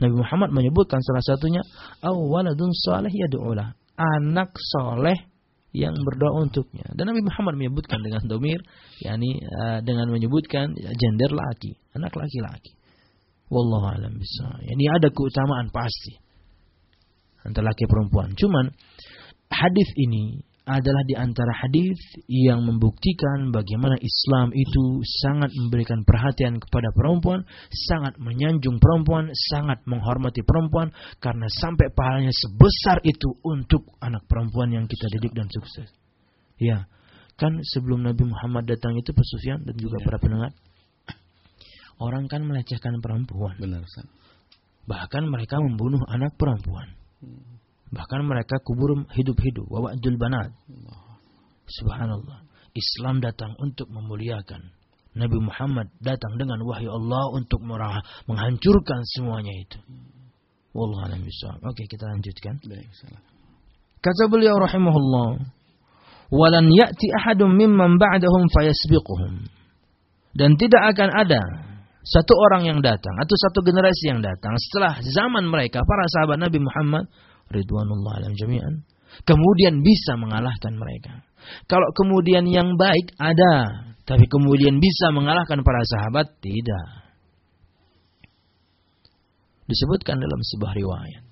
Nabi Muhammad menyebutkan salah satunya awaladun saleh yad'ulah. Anak soleh yang berdoa untuknya. Dan Nabi Muhammad menyebutkan dengan domir, yakni uh, dengan menyebutkan gender laki, anak laki-laki. Wallahu alam bisa. Ini ada keutamaan pasti antara laki perempuan. Cuman hadis ini adalah di antara hadis yang membuktikan bagaimana Islam itu sangat memberikan perhatian kepada perempuan, sangat menyanjung perempuan, sangat menghormati perempuan karena sampai pahalanya sebesar itu untuk anak perempuan yang kita didik dan sukses. Ya, kan sebelum Nabi Muhammad datang itu Pak Sufyan dan juga ya. para pendengar orang kan melecehkan perempuan. Benar, Bahkan mereka membunuh anak perempuan. Hmm. Bahkan mereka kubur hidup-hidup. Wa'adul banat. Subhanallah. Islam datang untuk memuliakan. Nabi Muhammad datang dengan wahyu Allah untuk menghancurkan semuanya itu. Wallah alam Oke, kita lanjutkan. Kata beliau rahimahullah, "Walan ya'ti ahadun mimman ba'dahum fayasbiquhum." Dan tidak akan ada satu orang yang datang atau satu generasi yang datang setelah zaman mereka para sahabat Nabi Muhammad ridwanullah alam jami'an. Kemudian bisa mengalahkan mereka. Kalau kemudian yang baik ada tapi kemudian bisa mengalahkan para sahabat tidak. Disebutkan dalam sebuah riwayat.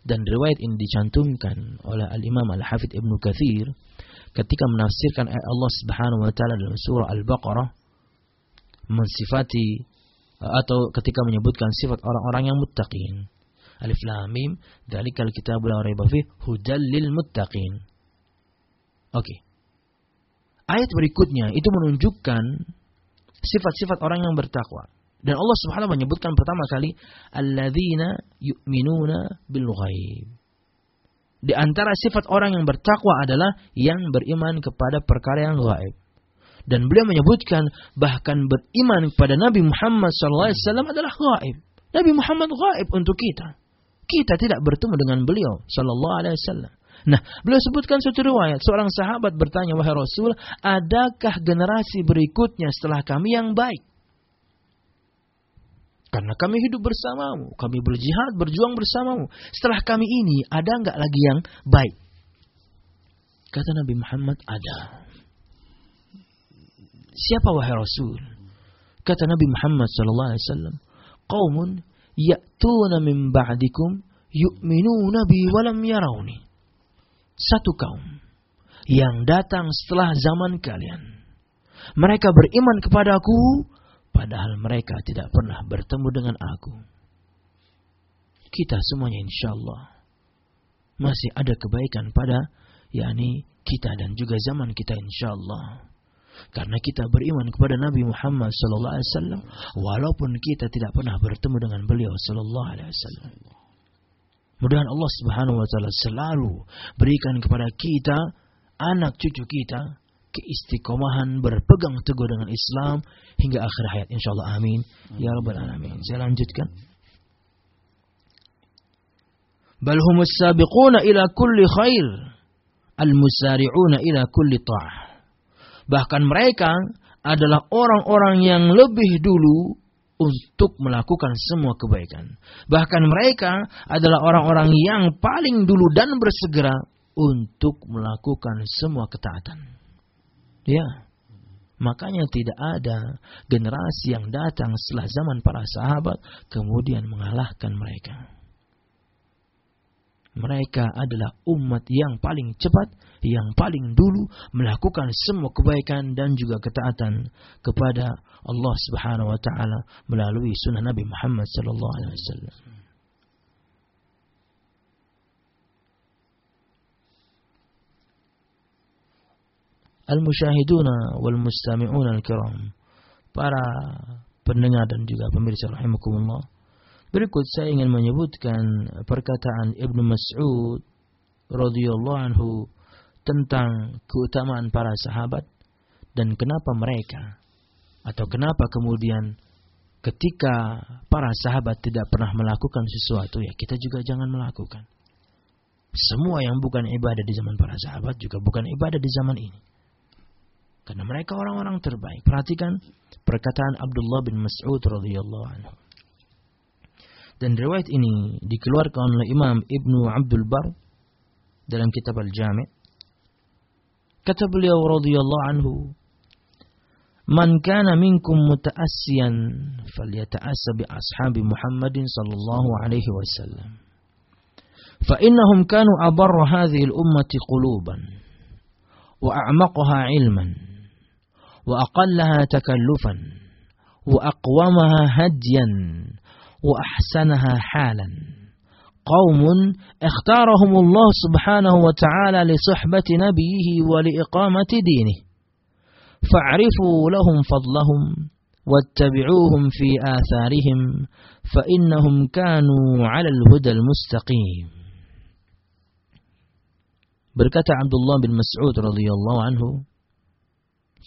Dan riwayat ini dicantumkan oleh al-Imam Al-Hafidh Ibnu Katsir ketika menafsirkan ayat Allah Subhanahu wa taala dalam surah Al-Baqarah mensifati atau ketika menyebutkan sifat orang-orang yang muttaqin Alif Lam Mim, dzalikal kitabul la raiba fih hudal lil muttaqin. Oke. Okay. Ayat berikutnya itu menunjukkan sifat-sifat orang yang bertakwa. Dan Allah Subhanahu menyebutkan pertama kali alladzina yu'minuna bil ghaib. Di antara sifat orang yang bertakwa adalah yang beriman kepada perkara yang gaib. Dan beliau menyebutkan bahkan beriman kepada Nabi Muhammad SAW adalah gaib. Nabi Muhammad gaib untuk kita kita tidak bertemu dengan beliau sallallahu alaihi wasallam. Nah, beliau sebutkan suatu riwayat, seorang sahabat bertanya, "Wahai Rasul, adakah generasi berikutnya setelah kami yang baik?" Karena kami hidup bersamamu, kami berjihad, berjuang bersamamu. Setelah kami ini, ada enggak lagi yang baik? Kata Nabi Muhammad, ada. Siapa wahai Rasul? Kata Nabi Muhammad sallallahu alaihi wasallam, "Qaumun ya'tuna min ba'dikum yu'minuna bi walam yarawni. Satu kaum yang datang setelah zaman kalian. Mereka beriman kepadaku padahal mereka tidak pernah bertemu dengan aku. Kita semuanya insya Allah masih ada kebaikan pada yakni kita dan juga zaman kita insya Allah. Karena kita beriman kepada Nabi Muhammad sallallahu alaihi wasallam walaupun kita tidak pernah bertemu dengan beliau sallallahu alaihi wasallam. Mudah Allah Subhanahu wa taala selalu berikan kepada kita anak cucu kita keistiqomahan berpegang teguh dengan Islam hingga akhir hayat insyaallah amin ya rabbal alamin. Saya lanjutkan. Bal humus sabiquna ila kulli khair al musari'una ila kulli ta'ah. Bahkan mereka adalah orang-orang yang lebih dulu untuk melakukan semua kebaikan. Bahkan mereka adalah orang-orang yang paling dulu dan bersegera untuk melakukan semua ketaatan. Ya. Makanya tidak ada generasi yang datang setelah zaman para sahabat kemudian mengalahkan mereka. Mereka adalah umat yang paling cepat, yang paling dulu melakukan semua kebaikan dan juga ketaatan kepada Allah Subhanahu wa taala melalui sunnah Nabi Muhammad sallallahu alaihi wasallam. Al-musyahiduna wal mustami'una al-kiram. Para pendengar dan juga pemirsa rahimakumullah. Berikut saya ingin menyebutkan perkataan Ibnu Mas'ud radhiyallahu anhu tentang keutamaan para sahabat dan kenapa mereka atau kenapa kemudian ketika para sahabat tidak pernah melakukan sesuatu ya kita juga jangan melakukan. Semua yang bukan ibadah di zaman para sahabat juga bukan ibadah di zaman ini. Karena mereka orang-orang terbaik. Perhatikan perkataan Abdullah bin Mas'ud radhiyallahu anhu. Dan riwayat ini dikeluarkan oleh Imam Ibnu Abdul Bar dalam kitab Al-Jami'. Kata beliau radhiyallahu anhu, "Man kana minkum muta'assiyan falyata'assa bi ashabi Muhammadin sallallahu alaihi wasallam." Fa innahum kanu abarra hadhihi al-ummati quluban wa a'maqaha 'ilman وأقلها تكلفا وأقومها هديا وأحسنها حالا. قوم اختارهم الله سبحانه وتعالى لصحبة نبيه ولإقامة دينه. فاعرفوا لهم فضلهم واتبعوهم في آثارهم فإنهم كانوا على الهدى المستقيم. Berkata Abdullah bin Mas'ud radhiyallahu anhu,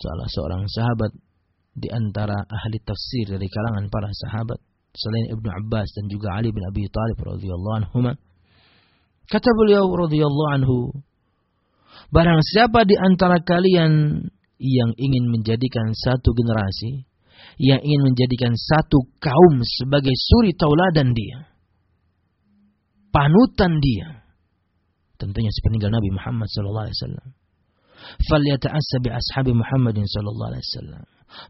salah seorang sahabat di antara ahli tafsir dari kalangan para sahabat selain Ibnu Abbas dan juga Ali bin Abi Thalib radhiyallahu anhu kata beliau radhiyallahu anhu barang siapa di antara kalian yang ingin menjadikan satu generasi yang ingin menjadikan satu kaum sebagai suri tauladan dia panutan dia tentunya sepeninggal Nabi Muhammad sallallahu alaihi wasallam falyata'assa bi ashabi Muhammadin sallallahu alaihi wasallam.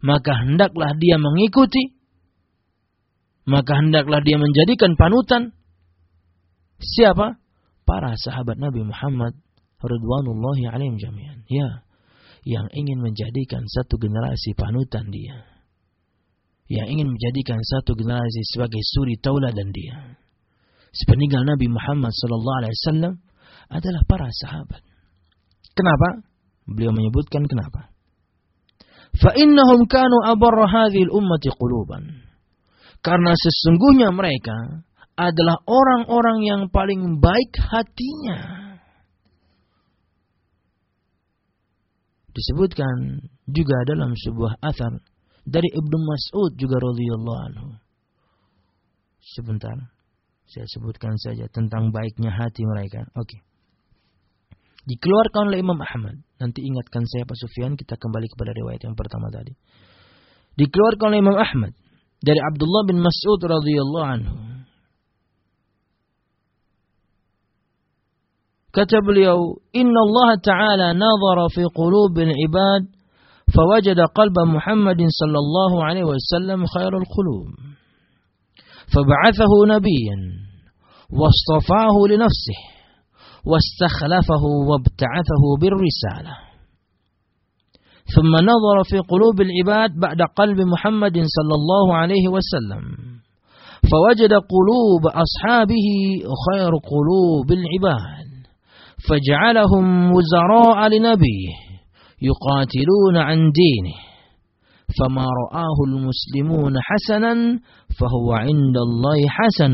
Maka hendaklah dia mengikuti maka hendaklah dia menjadikan panutan siapa? Para sahabat Nabi Muhammad radhwanullahi alaihim jami'an. Ya, yang ingin menjadikan satu generasi panutan dia. Yang ingin menjadikan satu generasi sebagai suri tauladan dia. Sepeninggal Nabi Muhammad sallallahu alaihi wasallam adalah para sahabat. Kenapa? Beliau menyebutkan kenapa. Fa'innahum kanu abarra hadhil ummati quluban. Karena sesungguhnya mereka adalah orang-orang yang paling baik hatinya. Disebutkan juga dalam sebuah athar dari Ibnu Mas'ud juga radhiyallahu anhu. Sebentar, saya sebutkan saja tentang baiknya hati mereka. Oke. Okay. Dikeluarkan oleh Imam Ahmad. Nanti ingatkan saya Pak Sufyan, kita kembali kepada riwayat yang pertama tadi. Dikeluarkan oleh Imam Ahmad dari Abdullah bin Mas'ud radhiyallahu anhu. Kata beliau, "Inna Allah Ta'ala nazara fi qulubil ibad فوجد قلب محمد صلى الله عليه وسلم خير القلوب فبعثه نبيا واصطفاه لنفسه واستخلفه وابتعثه بالرسالة ثم نظر في قلوب العباد بعد قلب محمد صلى الله عليه وسلم فوجد قلوب أصحابه خير قلوب العباد فجعلهم وزراء لنبيه يقاتلون عن دينه فما رآه المسلمون حسنا فهو عند الله حسن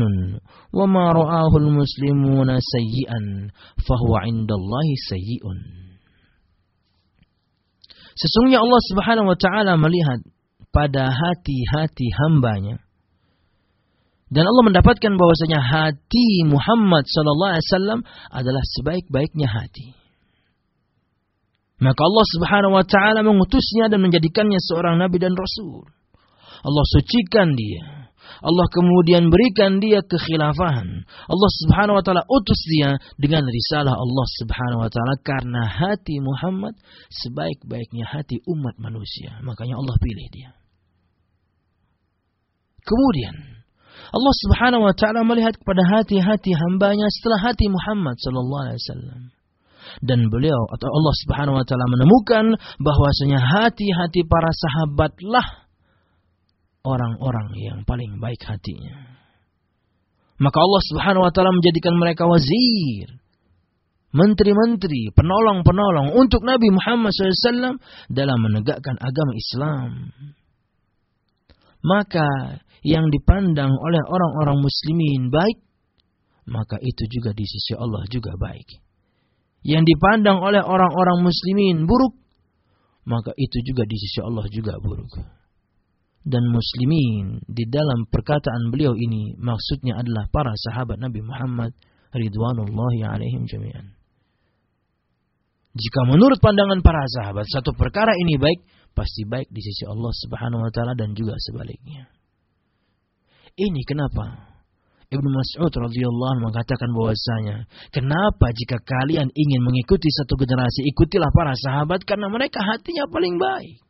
وما رآه المسلمون سيئا فهو عند الله سيئ. Sesungguhnya Allah Subhanahu wa taala melihat pada hati-hati hambanya dan Allah mendapatkan bahwasanya hati Muhammad sallallahu alaihi wasallam adalah sebaik-baiknya hati. Maka Allah Subhanahu wa taala mengutusnya dan menjadikannya seorang nabi dan rasul. Allah sucikan dia. Allah kemudian berikan dia kekhilafahan. Allah Subhanahu wa taala utus dia dengan risalah Allah Subhanahu wa taala karena hati Muhammad sebaik-baiknya hati umat manusia. Makanya Allah pilih dia. Kemudian Allah Subhanahu wa taala melihat kepada hati-hati hambanya setelah hati Muhammad sallallahu alaihi wasallam. Dan beliau atau Allah Subhanahu wa taala menemukan bahwasanya hati-hati para sahabatlah orang-orang yang paling baik hatinya. Maka Allah Subhanahu wa taala menjadikan mereka wazir, menteri-menteri, penolong-penolong untuk Nabi Muhammad SAW dalam menegakkan agama Islam. Maka yang dipandang oleh orang-orang muslimin baik, maka itu juga di sisi Allah juga baik. Yang dipandang oleh orang-orang muslimin buruk, maka itu juga di sisi Allah juga buruk. Dan muslimin di dalam perkataan beliau ini maksudnya adalah para sahabat Nabi Muhammad ridwanullahi alaihim jami'an. Jika menurut pandangan para sahabat satu perkara ini baik, pasti baik di sisi Allah Subhanahu wa taala dan juga sebaliknya. Ini kenapa Ibnu Mas'ud radhiyallahu anhu mengatakan bahwasanya, kenapa jika kalian ingin mengikuti satu generasi, ikutilah para sahabat karena mereka hatinya paling baik.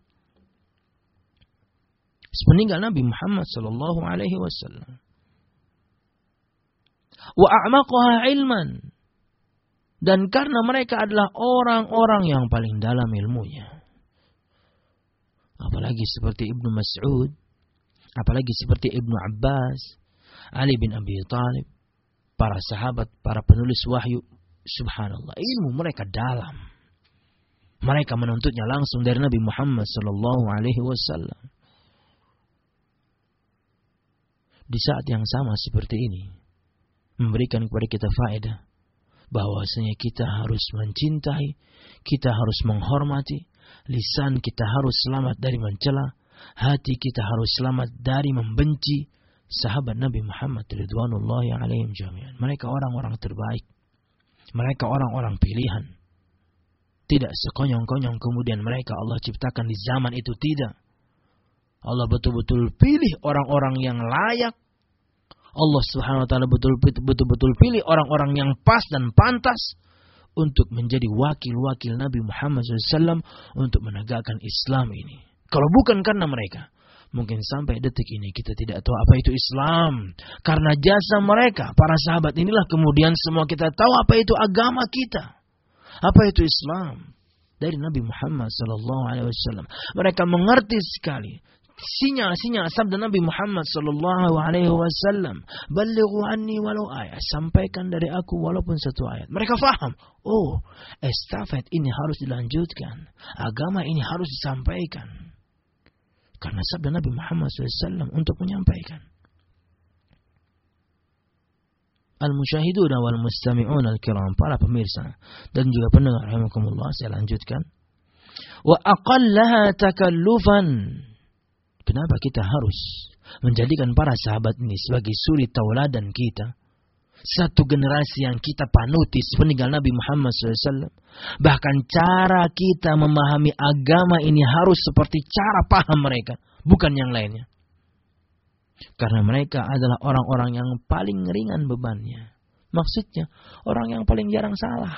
Sepeninggal Nabi Muhammad sallallahu alaihi wasallam. Wa a'maqaha ilman dan karena mereka adalah orang-orang yang paling dalam ilmunya. Apalagi seperti Ibnu Mas'ud, apalagi seperti Ibnu Abbas, Ali bin Abi Thalib, para sahabat, para penulis wahyu, subhanallah, ilmu mereka dalam. Mereka menuntutnya langsung dari Nabi Muhammad sallallahu alaihi wasallam. Di saat yang sama seperti ini, memberikan kepada kita faedah bahwasanya kita harus mencintai, kita harus menghormati, lisan kita harus selamat dari mencela, hati kita harus selamat dari membenci sahabat Nabi Muhammad ridwanullahi alaihim jami'an. Mereka orang-orang terbaik. Mereka orang-orang pilihan. Tidak sekonyong-konyong kemudian mereka Allah ciptakan di zaman itu tidak. Allah betul-betul pilih orang-orang yang layak Allah Subhanahu wa taala betul-betul pilih orang-orang yang pas dan pantas untuk menjadi wakil-wakil Nabi Muhammad SAW untuk menegakkan Islam ini. Kalau bukan karena mereka, mungkin sampai detik ini kita tidak tahu apa itu Islam. Karena jasa mereka, para sahabat inilah kemudian semua kita tahu apa itu agama kita. Apa itu Islam? Dari Nabi Muhammad SAW. Mereka mengerti sekali sinyal-sinyal sabda Nabi Muhammad sallallahu alaihi wasallam, "Ballighu anni walau ayat." Sampaikan dari aku walaupun satu ayat. Mereka faham. Oh, estafet ini harus dilanjutkan. Agama ini harus disampaikan. Karena sabda Nabi Muhammad SAW untuk menyampaikan. Al-musyahidun wal mustami'un al-kiram, para pemirsa dan juga pendengar rahimakumullah, saya lanjutkan. Wa aqallaha takallufan Kenapa kita harus menjadikan para sahabat ini sebagai suri tauladan kita? Satu generasi yang kita panuti sepeninggal Nabi Muhammad SAW. Bahkan cara kita memahami agama ini harus seperti cara paham mereka. Bukan yang lainnya. Karena mereka adalah orang-orang yang paling ringan bebannya. Maksudnya, orang yang paling jarang salah.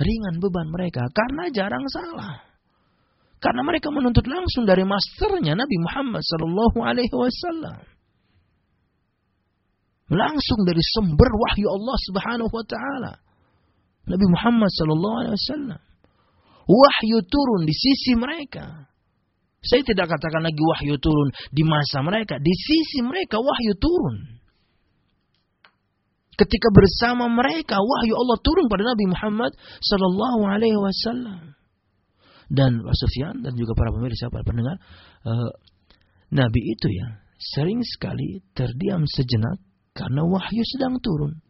Ringan beban mereka karena jarang salah. Karena mereka menuntut langsung dari masternya Nabi Muhammad Sallallahu Alaihi Wasallam. Langsung dari sumber wahyu Allah Subhanahu Wa Taala. Nabi Muhammad Sallallahu Alaihi Wasallam. Wahyu turun di sisi mereka. Saya tidak katakan lagi wahyu turun di masa mereka. Di sisi mereka wahyu turun. Ketika bersama mereka wahyu Allah turun pada Nabi Muhammad Sallallahu Alaihi Wasallam dan Sufyan dan juga para pemirsa, para pendengar, uh, Nabi itu ya sering sekali terdiam sejenak karena wahyu sedang turun.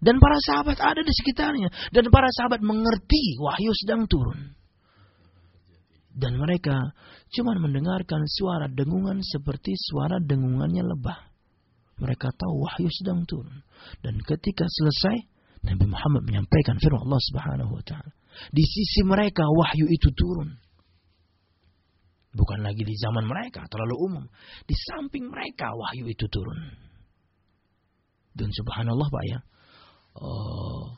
Dan para sahabat ada di sekitarnya. Dan para sahabat mengerti wahyu sedang turun. Dan mereka cuma mendengarkan suara dengungan seperti suara dengungannya lebah. Mereka tahu wahyu sedang turun. Dan ketika selesai, Nabi Muhammad menyampaikan firman Allah Subhanahu wa taala. Di sisi mereka wahyu itu turun. Bukan lagi di zaman mereka, terlalu umum. Di samping mereka wahyu itu turun. Dan subhanallah Pak ya. Oh,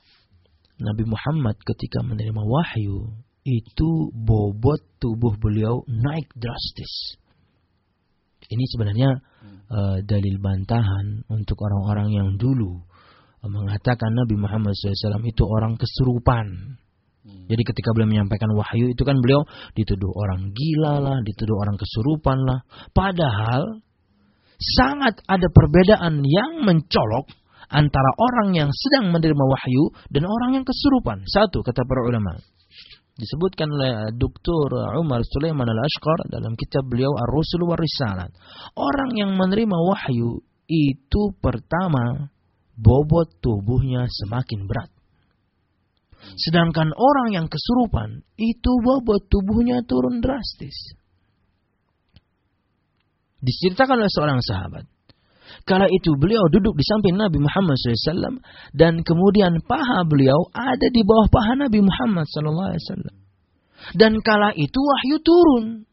Nabi Muhammad ketika menerima wahyu, itu bobot tubuh beliau naik drastis. Ini sebenarnya uh, dalil bantahan untuk orang-orang yang dulu uh, mengatakan Nabi Muhammad SAW itu orang kesurupan. Hmm. Jadi ketika beliau menyampaikan wahyu itu kan beliau dituduh orang gila lah, dituduh orang kesurupan lah. Padahal sangat ada perbedaan yang mencolok antara orang yang sedang menerima wahyu dan orang yang kesurupan. Satu kata para ulama. Disebutkan oleh Dr. Umar Sulaiman al-Ashqar dalam kitab beliau Ar-Rusul wa. Orang yang menerima wahyu itu pertama bobot tubuhnya semakin berat. Sedangkan orang yang kesurupan itu bobot tubuhnya turun drastis. Diceritakan oleh seorang sahabat. Kala itu beliau duduk di samping Nabi Muhammad SAW dan kemudian paha beliau ada di bawah paha Nabi Muhammad SAW. Dan kala itu wahyu turun.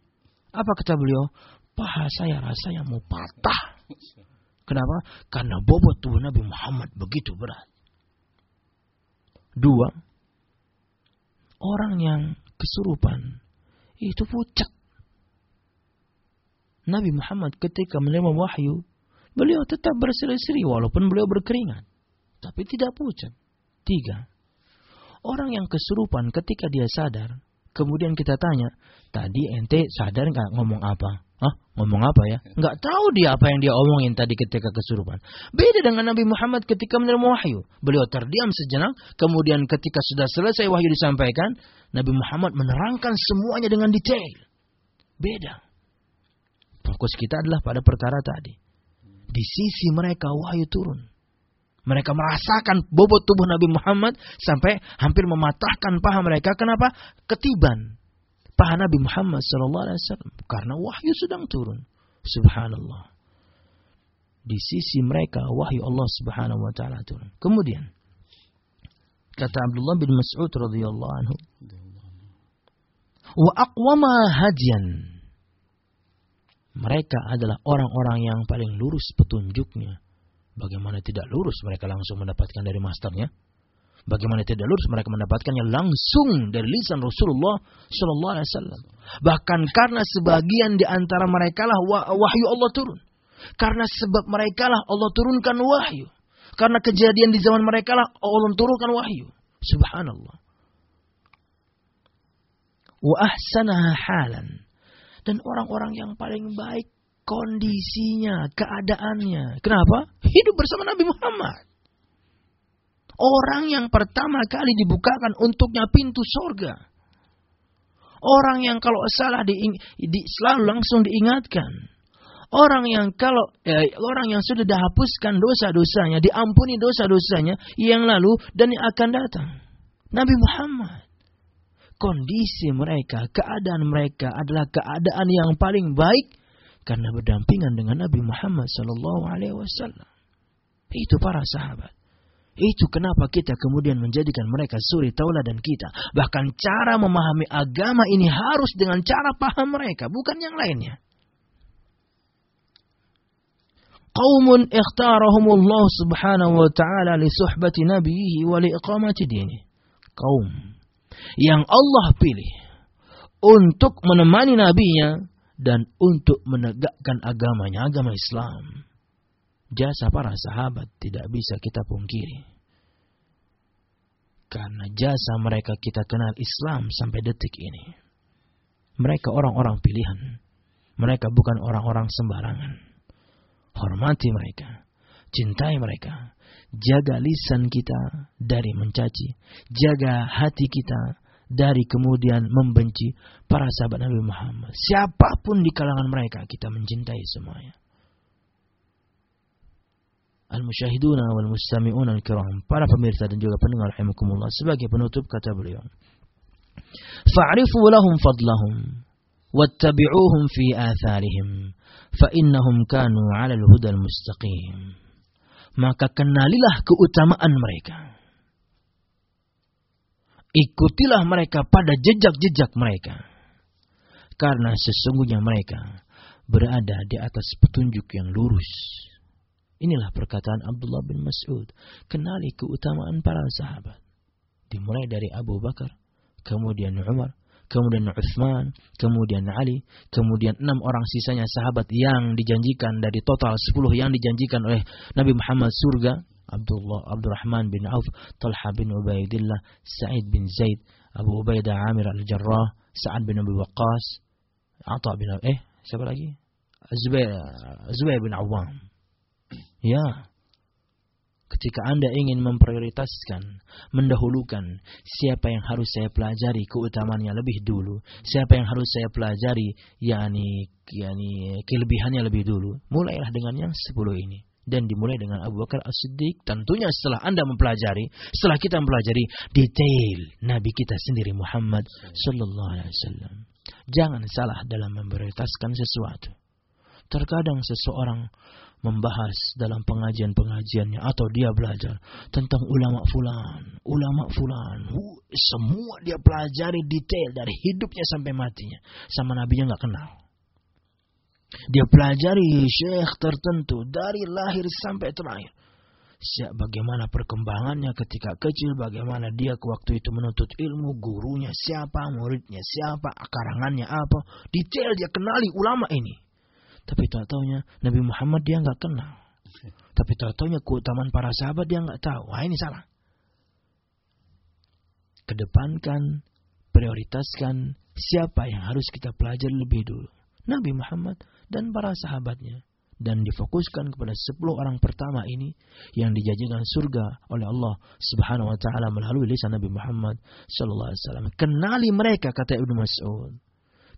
Apa kata beliau? Paha saya rasanya mau patah. Kenapa? Karena bobot tubuh Nabi Muhammad begitu berat. Dua, orang yang kesurupan itu pucat. Nabi Muhammad ketika menerima wahyu, beliau tetap berseri-seri walaupun beliau berkeringat. Tapi tidak pucat. Tiga, orang yang kesurupan ketika dia sadar, kemudian kita tanya, tadi ente sadar nggak ngomong apa? Hah? Ngomong apa ya? Nggak tahu dia apa yang dia omongin tadi ketika kesurupan. Beda dengan Nabi Muhammad ketika menerima wahyu. Beliau terdiam sejenak, kemudian ketika sudah selesai wahyu disampaikan, Nabi Muhammad menerangkan semuanya dengan detail. Beda. Fokus kita adalah pada perkara tadi. Di sisi mereka wahyu turun. Mereka merasakan bobot tubuh Nabi Muhammad sampai hampir mematahkan paha mereka. Kenapa? Ketiban paha Nabi Muhammad SAW karena wahyu sedang turun. Subhanallah. Di sisi mereka wahyu Allah Subhanahu wa taala turun. Kemudian kata Abdullah bin Mas'ud radhiyallahu anhu, "Wa aqwama hadian." Mereka adalah orang-orang yang paling lurus petunjuknya. Bagaimana tidak lurus mereka langsung mendapatkan dari masternya? Bagaimana tidak lurus mereka mendapatkannya langsung dari lisan Rasulullah Sallallahu Alaihi Wasallam. Bahkan karena sebagian di antara mereka lah wahyu Allah turun. Karena sebab mereka lah Allah turunkan wahyu. Karena kejadian di zaman mereka lah Allah turunkan wahyu. Subhanallah. Wa ahsanaha halan. Dan orang-orang yang paling baik kondisinya, keadaannya. Kenapa? Hidup bersama Nabi Muhammad. Orang yang pertama kali dibukakan untuknya pintu sorga. Orang yang kalau salah di, di, selalu langsung diingatkan. Orang yang kalau eh, orang yang sudah dihapuskan dosa-dosanya, diampuni dosa-dosanya yang lalu dan yang akan datang. Nabi Muhammad. Kondisi mereka, keadaan mereka adalah keadaan yang paling baik karena berdampingan dengan Nabi Muhammad sallallahu alaihi wasallam. Itu para sahabat. Itu kenapa kita kemudian menjadikan mereka suri tauladan kita. Bahkan cara memahami agama ini harus dengan cara paham mereka, bukan yang lainnya. Qaumun ikhtarahumullah subhanahu wa ta'ala li suhbati nabihi wa li iqamati dini. Kaum yang Allah pilih untuk menemani nabinya dan untuk menegakkan agamanya, agama Islam jasa para sahabat tidak bisa kita pungkiri. Karena jasa mereka kita kenal Islam sampai detik ini. Mereka orang-orang pilihan. Mereka bukan orang-orang sembarangan. Hormati mereka. Cintai mereka. Jaga lisan kita dari mencaci. Jaga hati kita dari kemudian membenci para sahabat Nabi Muhammad. Siapa pun di kalangan mereka kita mencintai semuanya al-musyahiduna wal mustami'una al-kiram, para pemirsa dan juga pendengar rahimakumullah sebagai penutup kata beliau. Fa'rifu lahum fadlahum wattabi'uhum fi atharihim fa innahum kanu 'ala al-huda al-mustaqim. Maka kenalilah keutamaan mereka. Ikutilah mereka pada jejak-jejak mereka. Karena sesungguhnya mereka berada di atas petunjuk yang lurus Inilah perkataan Abdullah bin Mas'ud. Kenali keutamaan para sahabat. Dimulai dari Abu Bakar, kemudian Umar, kemudian Uthman, kemudian Ali, kemudian enam orang sisanya sahabat yang dijanjikan dari total sepuluh yang dijanjikan oleh Nabi Muhammad surga, Abdullah Abdurrahman bin Auf, Talha bin Ubaidillah, Sa'id bin Zaid, Abu Ubaidah Amir al-Jarrah, Sa'ad bin Abi Waqqas, Atha bin eh siapa lagi? Zubair Zubair bin Awam. Ya, ketika Anda ingin memprioritaskan, mendahulukan siapa yang harus saya pelajari keutamaannya lebih dulu, siapa yang harus saya pelajari yakni yakni kelebihannya lebih dulu, mulailah dengan yang sepuluh ini dan dimulai dengan Abu Bakar As-Siddiq. Tentunya setelah Anda mempelajari, setelah kita mempelajari detail Nabi kita sendiri Muhammad sallallahu alaihi wasallam. Jangan salah dalam memprioritaskan sesuatu. Terkadang seseorang membahas dalam pengajian-pengajiannya atau dia belajar tentang ulama fulan, ulama fulan, semua dia pelajari detail dari hidupnya sampai matinya, sama nabinya nggak kenal. Dia pelajari syekh tertentu dari lahir sampai terakhir. Siap bagaimana perkembangannya ketika kecil, bagaimana dia ke waktu itu menuntut ilmu, gurunya siapa, muridnya siapa, karangannya apa. Detail dia kenali ulama ini. Tapi tak taunya Nabi Muhammad dia nggak kenal. Tapi tak taunya keutamaan para sahabat dia nggak tahu. Wah ini salah. Kedepankan, prioritaskan siapa yang harus kita pelajari lebih dulu. Nabi Muhammad dan para sahabatnya. Dan difokuskan kepada 10 orang pertama ini yang dijanjikan surga oleh Allah Subhanahu wa taala melalui lisan Nabi Muhammad sallallahu alaihi wasallam. Kenali mereka kata Ibnu Mas'ud.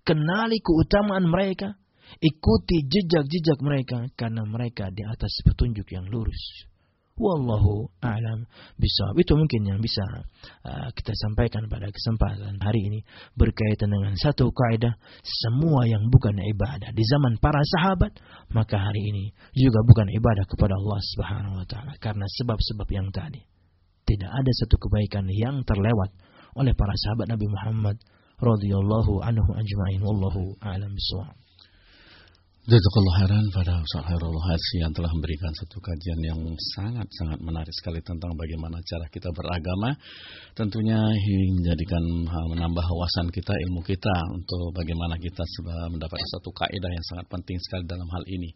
Kenali keutamaan mereka Ikuti jejak-jejak mereka karena mereka di atas petunjuk yang lurus. Wallahu a'lam bisa. Itu mungkin yang bisa uh, kita sampaikan pada kesempatan hari ini berkaitan dengan satu kaidah semua yang bukan ibadah di zaman para sahabat maka hari ini juga bukan ibadah kepada Allah Subhanahu wa taala karena sebab-sebab yang tadi. Tidak ada satu kebaikan yang terlewat oleh para sahabat Nabi Muhammad radhiyallahu anhu ajma'in wallahu a'lam bishawab. Jazakallah khairan pada Ustaz Hairullah Harsi yang telah memberikan satu kajian yang sangat-sangat menarik sekali tentang bagaimana cara kita beragama. Tentunya menjadikan menambah wawasan kita, ilmu kita untuk bagaimana kita mendapatkan satu kaidah yang sangat penting sekali dalam hal ini.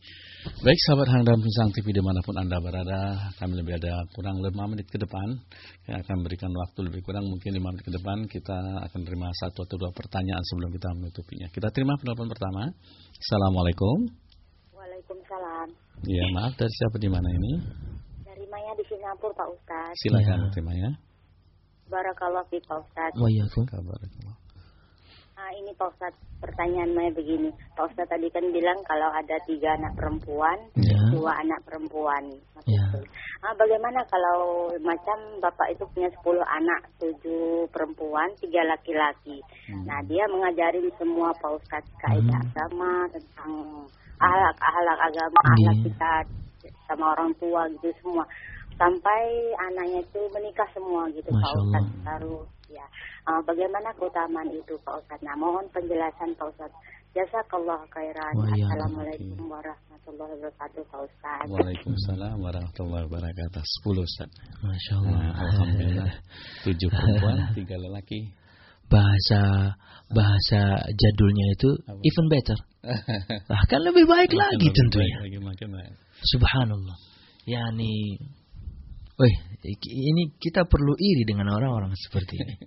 Baik sahabat Hang dan Pisang TV di mana pun Anda berada, kami lebih ada kurang 5 menit ke depan. Yang akan memberikan waktu lebih kurang mungkin 5 menit ke depan. Kita akan terima satu atau dua pertanyaan sebelum kita menutupinya. Kita terima penelpon pertama. Assalamualaikum. Waalaikumsalam. Ya, maaf dari siapa di mana ini? Dari Maya di Singapura, Pak Ustaz. Silakan, ya. Maya. Barakallah fi Pak Ustaz. Waalaikumsalam. Nah, ini Pak Ustaz, pertanyaan Maya begini. Pak Ustaz tadi kan bilang kalau ada tiga anak perempuan, ya. dua anak perempuan. Ya. Nah, bagaimana kalau macam Bapak itu punya sepuluh anak, tujuh perempuan, tiga laki-laki. Hmm. Nah, dia mengajarin semua Pak Ustaz kaidah hmm. agama tentang ahlak-ahlak agama, hmm. ahlak kita sama orang tua gitu semua. Sampai anaknya itu menikah semua gitu Masya Pak Ustaz baru ya. Uh, bagaimana keutamaan itu Pak Ustaz? Nah, mohon penjelasan Pak Ustaz. Jazakallah khairan. Assalamualaikum warahmatullahi wabarakatuh Pak Ustaz. Waalaikumsalam warahmatullahi wabarakatuh. Sepuluh Ustaz. Masya Allah. Nah, Alhamdulillah. Tujuh perempuan, tiga lelaki. Bahasa bahasa jadulnya itu Apa? even better. Bahkan lebih baik makin lagi lebih tentunya. Baik makin baik. Subhanallah. Yani ini kita perlu iri dengan orang-orang seperti ini.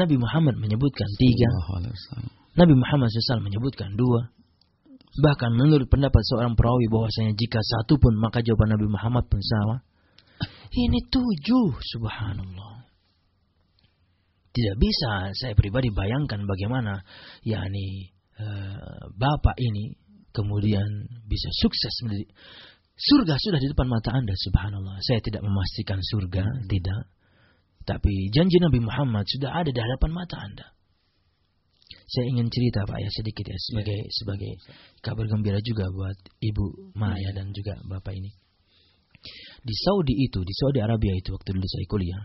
Nabi Muhammad menyebutkan tiga. Nabi Muhammad SAW menyebutkan dua. Bahkan menurut pendapat seorang perawi bahwasanya jika satu pun maka jawaban Nabi Muhammad pun sama. Ini tujuh, subhanallah. Tidak bisa saya pribadi bayangkan bagaimana yakni uh, bapak ini kemudian bisa sukses menjadi Surga sudah di depan mata Anda, subhanallah. Saya tidak memastikan surga, tidak. Tapi janji Nabi Muhammad sudah ada di hadapan mata Anda. Saya ingin cerita Pak ya sedikit ya sebagai ya. sebagai kabar gembira juga buat Ibu Maya dan juga Bapak ini. Di Saudi itu, di Saudi Arabia itu waktu dulu saya kuliah,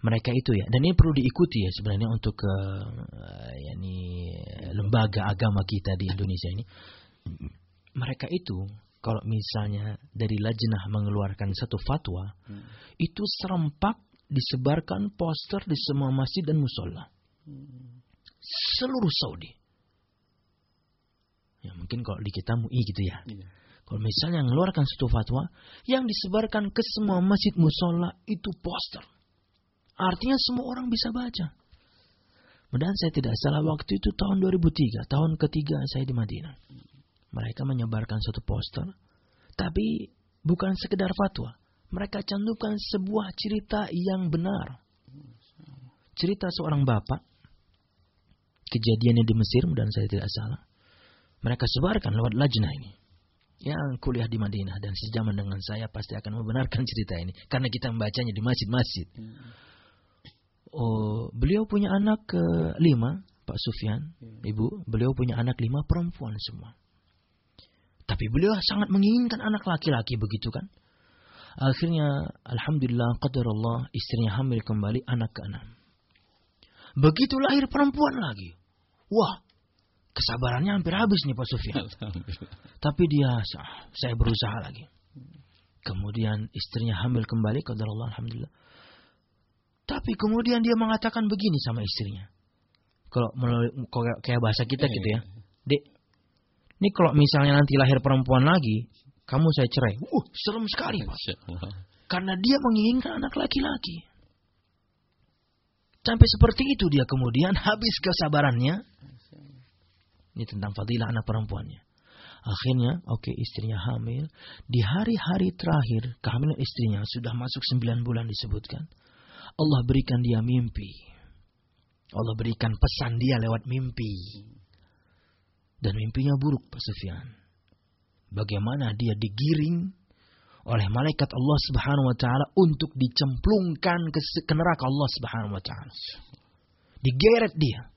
mereka itu ya dan ini perlu diikuti ya sebenarnya untuk ke uh, yakni lembaga agama kita di Indonesia ini. Mereka itu kalau misalnya dari lajnah mengeluarkan satu fatwa, hmm. itu serempak disebarkan poster di semua masjid dan musola. Seluruh Saudi. Ya mungkin kalau di kita MUI gitu ya. Iya. Kalau misalnya mengeluarkan satu fatwa yang disebarkan ke semua masjid musola itu poster. Artinya semua orang bisa baca. Dan saya tidak salah waktu itu tahun 2003, tahun ketiga saya di Madinah. Mereka menyebarkan satu poster, tapi bukan sekedar fatwa. Mereka cantumkan sebuah cerita yang benar. Cerita seorang bapak, kejadiannya di Mesir, dan saya tidak salah. Mereka sebarkan lewat lajnah ini. Yang kuliah di Madinah dan sejaman dengan saya pasti akan membenarkan cerita ini. Karena kita membacanya di masjid-masjid. Oh, beliau punya anak ke lima, Pak Sufyan, ibu. Beliau punya anak lima perempuan semua. Tapi beliau sangat menginginkan anak laki-laki begitu kan. Akhirnya, Alhamdulillah, qadar Allah, istrinya hamil kembali anak ke-6. Begitu lahir perempuan lagi. Wah, kesabarannya hampir habis nih Pak Sufyan. Tapi dia, saya berusaha lagi. Kemudian istrinya hamil kembali, qadar Allah, Alhamdulillah. Tapi kemudian dia mengatakan begini sama istrinya. Kalau kayak bahasa kita gitu ya. Dek, ini kalau misalnya nanti lahir perempuan lagi, kamu saya cerai. Uh, serem sekali, Pak. Karena dia menginginkan anak laki-laki. Sampai seperti itu dia kemudian habis kesabarannya. Ini tentang fadilah anak perempuannya. Akhirnya, oke okay, istrinya hamil. Di hari-hari terakhir, kehamilan istrinya sudah masuk sembilan bulan disebutkan. Allah berikan dia mimpi. Allah berikan pesan dia lewat mimpi. Dan mimpinya buruk, Pak Sufyan bagaimana dia digiring oleh malaikat Allah Subhanahu wa taala untuk dicemplungkan ke, ke neraka Allah Subhanahu wa taala. Digeret dia.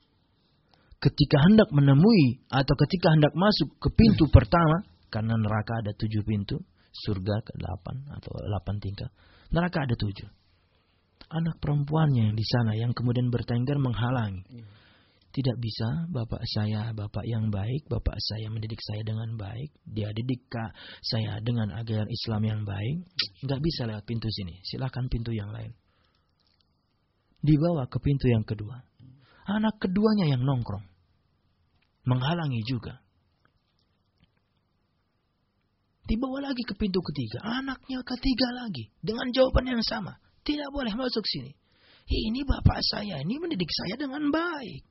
Ketika hendak menemui atau ketika hendak masuk ke pintu pertama, karena neraka ada tujuh pintu, surga ke delapan atau delapan tingkat, neraka ada tujuh. Anak perempuannya yang di sana yang kemudian bertengger menghalangi. Tidak bisa bapak saya, bapak yang baik, bapak saya mendidik saya dengan baik, dia didik kak saya dengan ajaran Islam yang baik. Nggak bisa lewat pintu sini, silahkan pintu yang lain. Dibawa ke pintu yang kedua. Anak keduanya yang nongkrong. Menghalangi juga. Dibawa lagi ke pintu ketiga. Anaknya ketiga lagi. Dengan jawaban yang sama. Tidak boleh masuk sini. Ini bapak saya. Ini mendidik saya dengan baik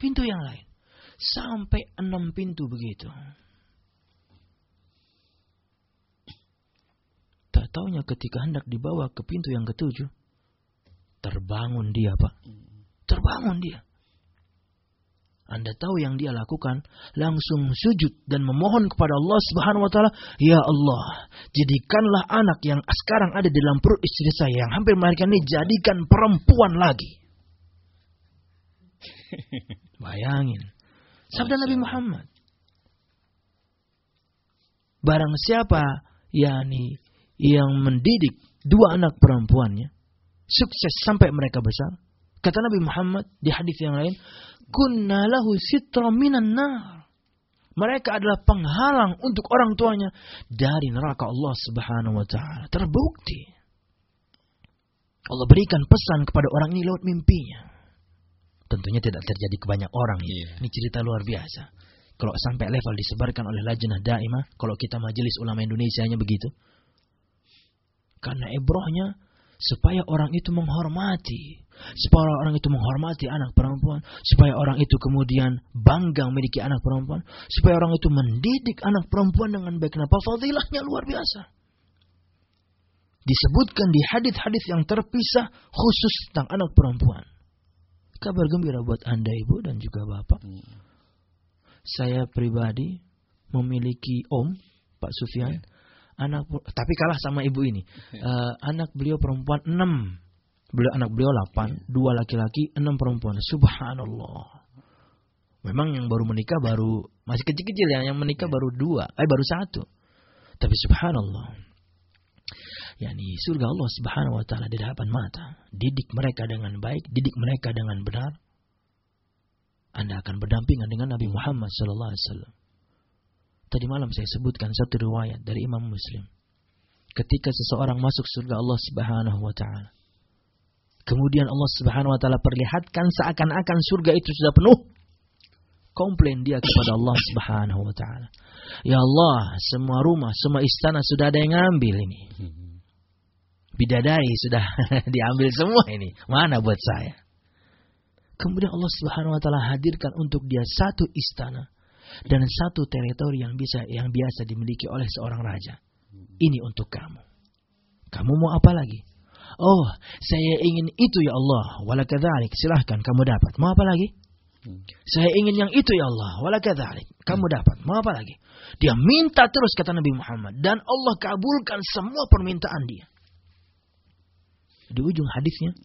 pintu yang lain. Sampai enam pintu begitu. Tak taunya ketika hendak dibawa ke pintu yang ketujuh, terbangun dia pak. Terbangun dia. Anda tahu yang dia lakukan, langsung sujud dan memohon kepada Allah Subhanahu wa taala, "Ya Allah, jadikanlah anak yang sekarang ada dalam perut istri saya yang hampir melahirkan ini jadikan perempuan lagi." Bayangin. Sabda Nabi Muhammad. Barang siapa yakni yang mendidik dua anak perempuannya sukses sampai mereka besar. Kata Nabi Muhammad di hadis yang lain, "Kunna lahu sitra minan nar." Mereka adalah penghalang untuk orang tuanya dari neraka Allah Subhanahu wa taala. Terbukti. Allah berikan pesan kepada orang ini lewat mimpinya. Tentunya tidak terjadi ke banyak orang. Yeah. Ini cerita luar biasa. Kalau sampai level disebarkan oleh lajnah daimah, kalau kita majelis ulama Indonesia nya begitu. Karena ebrohnya supaya orang itu menghormati, supaya orang itu menghormati anak perempuan, supaya orang itu kemudian bangga memiliki anak perempuan, supaya orang itu mendidik anak perempuan dengan baik. Kenapa? Fadilahnya luar biasa. Disebutkan di hadis-hadis yang terpisah khusus tentang anak perempuan. Kabar gembira buat Anda Ibu dan juga Bapak. Hmm. Saya pribadi memiliki Om Pak Sufyan. Anak tapi kalah sama ibu ini. Uh, anak beliau perempuan enam, Beliau anak beliau delapan, yeah. dua laki-laki, enam perempuan. Subhanallah. Memang yang baru menikah baru masih kecil-kecil ya, yang menikah yeah. baru dua, eh baru satu. Tapi subhanallah yakni surga Allah Subhanahu wa taala di hadapan mata. Didik mereka dengan baik, didik mereka dengan benar. Anda akan berdampingan dengan Nabi Muhammad sallallahu alaihi wasallam. Tadi malam saya sebutkan satu riwayat dari Imam Muslim. Ketika seseorang masuk surga Allah Subhanahu wa taala, Kemudian Allah Subhanahu wa taala perlihatkan seakan-akan surga itu sudah penuh. Komplain dia kepada Allah Subhanahu wa taala. Ya Allah, semua rumah, semua istana sudah ada yang ngambil ini. Bidadari sudah diambil semua ini. Mana buat saya? Kemudian Allah Subhanahu wa taala hadirkan untuk dia satu istana dan satu teritori yang bisa yang biasa dimiliki oleh seorang raja. Ini untuk kamu. Kamu mau apa lagi? Oh, saya ingin itu ya Allah. Walakadzalik. Silahkan kamu dapat. Mau apa lagi? Saya ingin yang itu ya Allah. Walakadzalik. Kamu dapat. Mau apa lagi? Dia minta terus kata Nabi Muhammad. Dan Allah kabulkan semua permintaan dia. Di ujung hadisnya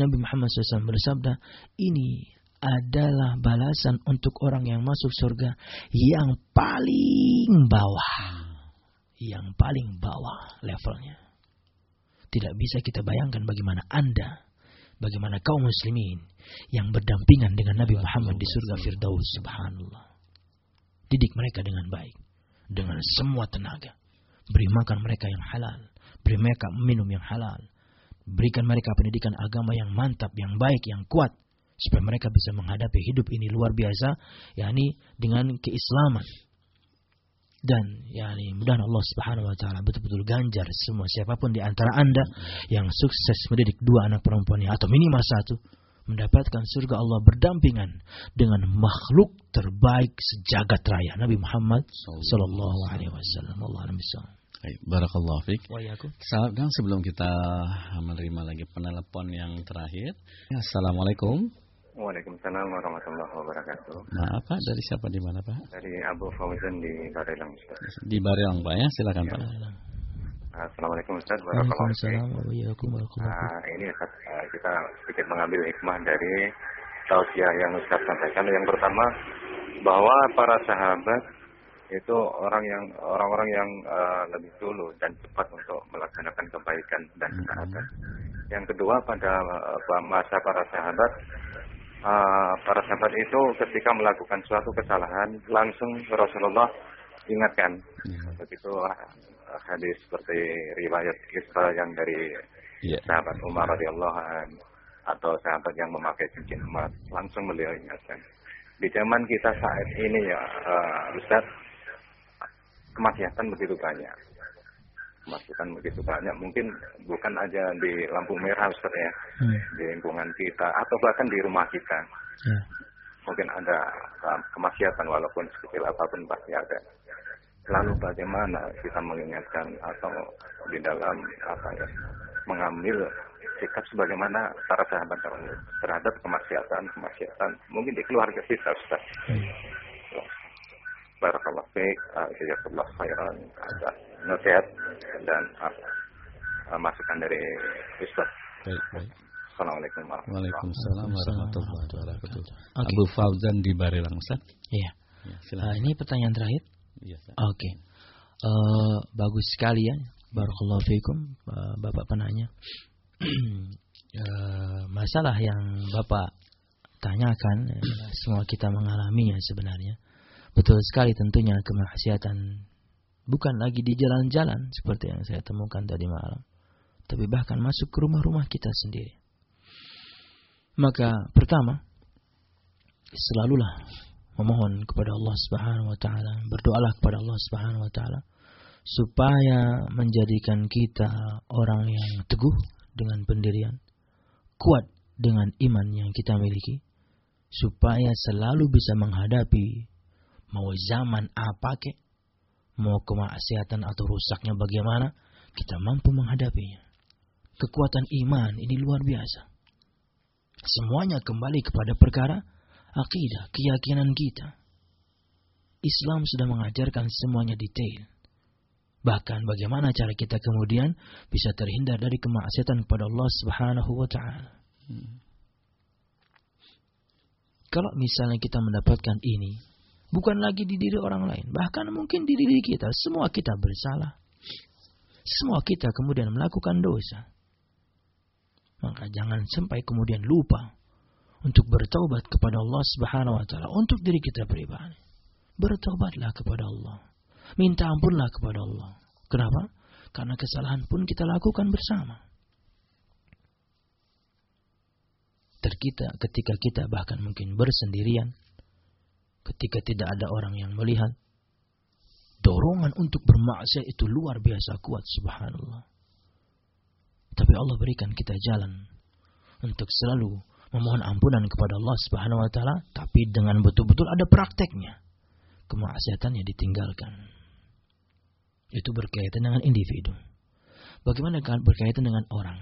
Nabi Muhammad SAW bersabda, ini adalah balasan untuk orang yang masuk surga yang paling bawah. Yang paling bawah levelnya. Tidak bisa kita bayangkan bagaimana Anda, bagaimana kaum muslimin yang berdampingan dengan Nabi Muhammad di surga Firdaus. Subhanallah. Didik mereka dengan baik. Dengan semua tenaga. Beri makan mereka yang halal. Beri mereka minum yang halal. Berikan mereka pendidikan agama yang mantap, yang baik, yang kuat. Supaya mereka bisa menghadapi hidup ini luar biasa. yakni dengan keislaman dan yakni mudah Allah Subhanahu wa taala betul-betul ganjar semua siapa pun di antara Anda yang sukses mendidik dua anak perempuannya atau minimal satu mendapatkan surga Allah berdampingan dengan makhluk terbaik sejagat raya Nabi Muhammad sallallahu alaihi wasallam. Allah Baik, barakallahu fiik. Sekarang sebelum kita menerima lagi penelpon yang terakhir. Assalamualaikum. Waalaikumsalam warahmatullahi wabarakatuh. Nah, Pak, dari siapa di mana, Pak? Dari Abu Fauzan di Barelang, Ustaz. Di Barelang, Pak ya. Silakan, ya. Pak. Assalamualaikum Ustaz. Waalaikumsalam warahmatullahi uh, Ini Ustaz, uh, kita sedikit mengambil hikmah dari tausiah yang Ustaz sampaikan. Yang pertama, bahwa para sahabat itu orang yang orang-orang yang uh, lebih dulu dan cepat untuk melaksanakan kebaikan dan ketaatan. Yang kedua pada uh, masa para sahabat uh, para sahabat itu ketika melakukan suatu kesalahan langsung Rasulullah ingatkan. Ya. Begitu uh, hadis seperti riwayat kisah yang dari ya. sahabat Umar radhiyallahu atau sahabat yang memakai cincin emas langsung beliau ingatkan. Di zaman kita saat ini ya uh, Ustaz kemaksiatan begitu banyak masukan begitu banyak mungkin bukan aja di lampu merah Ustaz ya hmm. di lingkungan kita atau bahkan di rumah kita hmm. mungkin ada uh, kemaksiatan walaupun sekecil apa pun pasti ada lalu bagaimana kita mengingatkan atau di dalam apa ya mengambil sikap sebagaimana para sahabat terhadap kemaksiatan kemaksiatan mungkin di keluarga kita Ustaz hmm. Barakallah fiik, uh, jazakallah khairan atas nasihat dan uh, masukan dari Ustaz. Baik, baik. Assalamualaikum warahmatullahi wabarakatuh. Okay. Abu Fauzan di Barelang Ustaz. Iya. Ya, uh, ini pertanyaan terakhir. Iya, Oke. Okay. Uh, bagus sekali ya. Barakallahu fiikum uh, Bapak penanya. uh, masalah yang Bapak tanyakan uh, semua kita mengalaminya sebenarnya. Betul sekali tentunya kemaksiatan Bukan lagi di jalan-jalan seperti yang saya temukan tadi malam. Tapi bahkan masuk ke rumah-rumah kita sendiri. Maka pertama, selalulah memohon kepada Allah Subhanahu wa taala, berdoalah kepada Allah Subhanahu wa taala supaya menjadikan kita orang yang teguh dengan pendirian, kuat dengan iman yang kita miliki, supaya selalu bisa menghadapi mau zaman apa kek, mau kemaksiatan atau rusaknya bagaimana, kita mampu menghadapinya. Kekuatan iman ini luar biasa. Semuanya kembali kepada perkara akidah, keyakinan kita. Islam sudah mengajarkan semuanya detail. Bahkan bagaimana cara kita kemudian bisa terhindar dari kemaksiatan kepada Allah Subhanahu wa taala. Hmm. Kalau misalnya kita mendapatkan ini, Bukan lagi di diri orang lain. Bahkan mungkin di diri kita. Semua kita bersalah. Semua kita kemudian melakukan dosa. Maka jangan sampai kemudian lupa untuk bertaubat kepada Allah Subhanahu wa taala untuk diri kita pribadi. Bertaubatlah kepada Allah. Minta ampunlah kepada Allah. Kenapa? Karena kesalahan pun kita lakukan bersama. mengajar kita ketika kita bahkan mungkin bersendirian, ketika tidak ada orang yang melihat. Dorongan untuk bermaksiat itu luar biasa kuat, subhanallah. Tapi Allah berikan kita jalan untuk selalu memohon ampunan kepada Allah Subhanahu wa taala, tapi dengan betul-betul ada prakteknya. Kemaksiatannya ditinggalkan. Itu berkaitan dengan individu. Bagaimana berkaitan dengan orang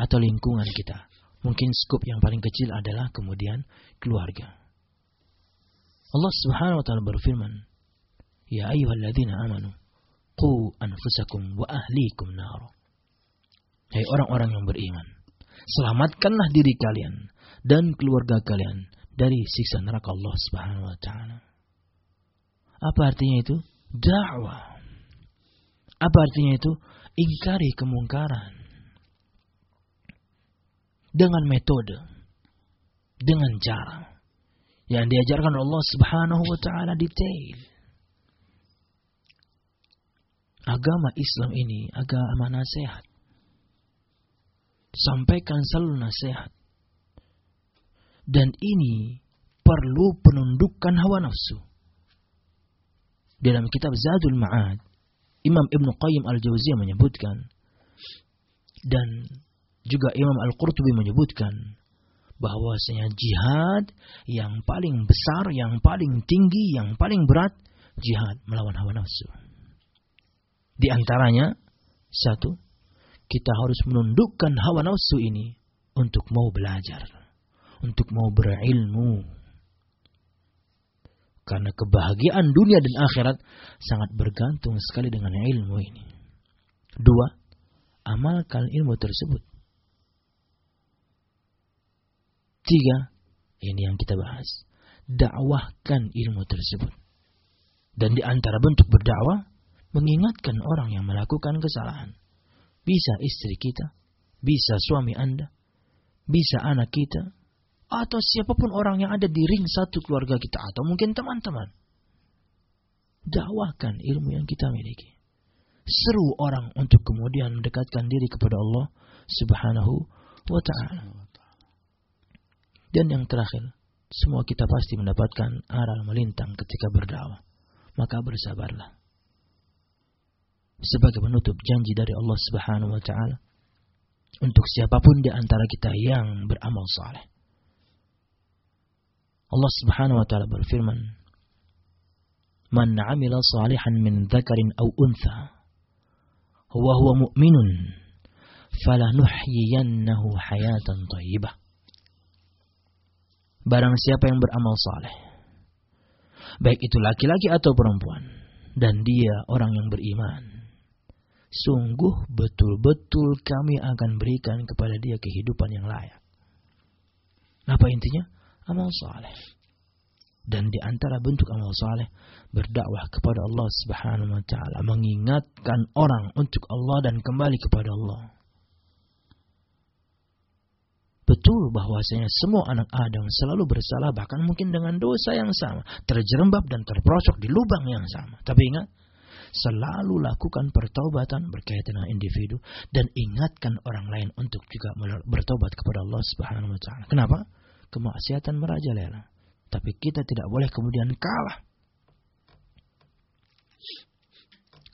atau lingkungan kita? Mungkin skup yang paling kecil adalah kemudian keluarga. Allah Subhanahu wa taala berfirman, "Ya ayyuhalladzina amanu, qu anfusakum wa ahlikum nar." Hai orang-orang yang beriman, selamatkanlah diri kalian dan keluarga kalian dari siksa neraka Allah Subhanahu wa taala. Apa artinya itu? Dakwah. Apa artinya itu? Ingkari kemungkaran. Dengan metode. Dengan cara. Yang diajarkan Allah subhanahu wa ta'ala detail. Agama Islam ini agama nasihat. Sampaikan selalu nasihat. Dan ini perlu penundukan hawa nafsu. Dalam kitab Zadul Ma'ad, Imam Ibn Qayyim Al-Jauziyah menyebutkan dan juga Imam Al-Qurtubi menyebutkan bahwasanya jihad yang paling besar, yang paling tinggi, yang paling berat jihad melawan hawa nafsu. Di antaranya satu, kita harus menundukkan hawa nafsu ini untuk mau belajar, untuk mau berilmu, karena kebahagiaan dunia dan akhirat sangat bergantung sekali dengan ilmu ini. Dua, amalkan ilmu tersebut. Tiga, ini yang kita bahas. Dakwahkan ilmu tersebut. Dan di antara bentuk berdakwah, mengingatkan orang yang melakukan kesalahan. Bisa istri kita, bisa suami Anda, bisa anak kita, atau siapa pun orang yang ada di ring satu keluarga kita atau mungkin teman-teman. Dakwahkan ilmu yang kita miliki. Seru orang untuk kemudian mendekatkan diri kepada Allah Subhanahu wa taala. Dan yang terakhir, semua kita pasti mendapatkan aral melintang ketika berdakwah. Maka bersabarlah. Sebagai penutup janji dari Allah Subhanahu wa taala untuk siapa pun di antara kita yang beramal saleh Allah Subhanahu wa taala berfirman, "Man 'amila salihan min dzakarin aw untha wa huwa mu'minun falanuhyiyannahu hayatan thayyibah." Barang siapa yang beramal saleh, baik itu laki-laki atau perempuan, dan dia orang yang beriman, sungguh betul-betul kami akan berikan kepada dia kehidupan yang layak. Apa intinya? amal saleh. Dan di antara bentuk amal saleh berdakwah kepada Allah Subhanahu wa taala, mengingatkan orang untuk Allah dan kembali kepada Allah. Betul bahwasanya semua anak Adam selalu bersalah bahkan mungkin dengan dosa yang sama, terjerembab dan terperosok di lubang yang sama. Tapi ingat, selalu lakukan pertobatan berkaitan dengan individu dan ingatkan orang lain untuk juga bertobat kepada Allah Subhanahu wa taala. Kenapa? kemaksiatan merajalela. Tapi kita tidak boleh kemudian kalah.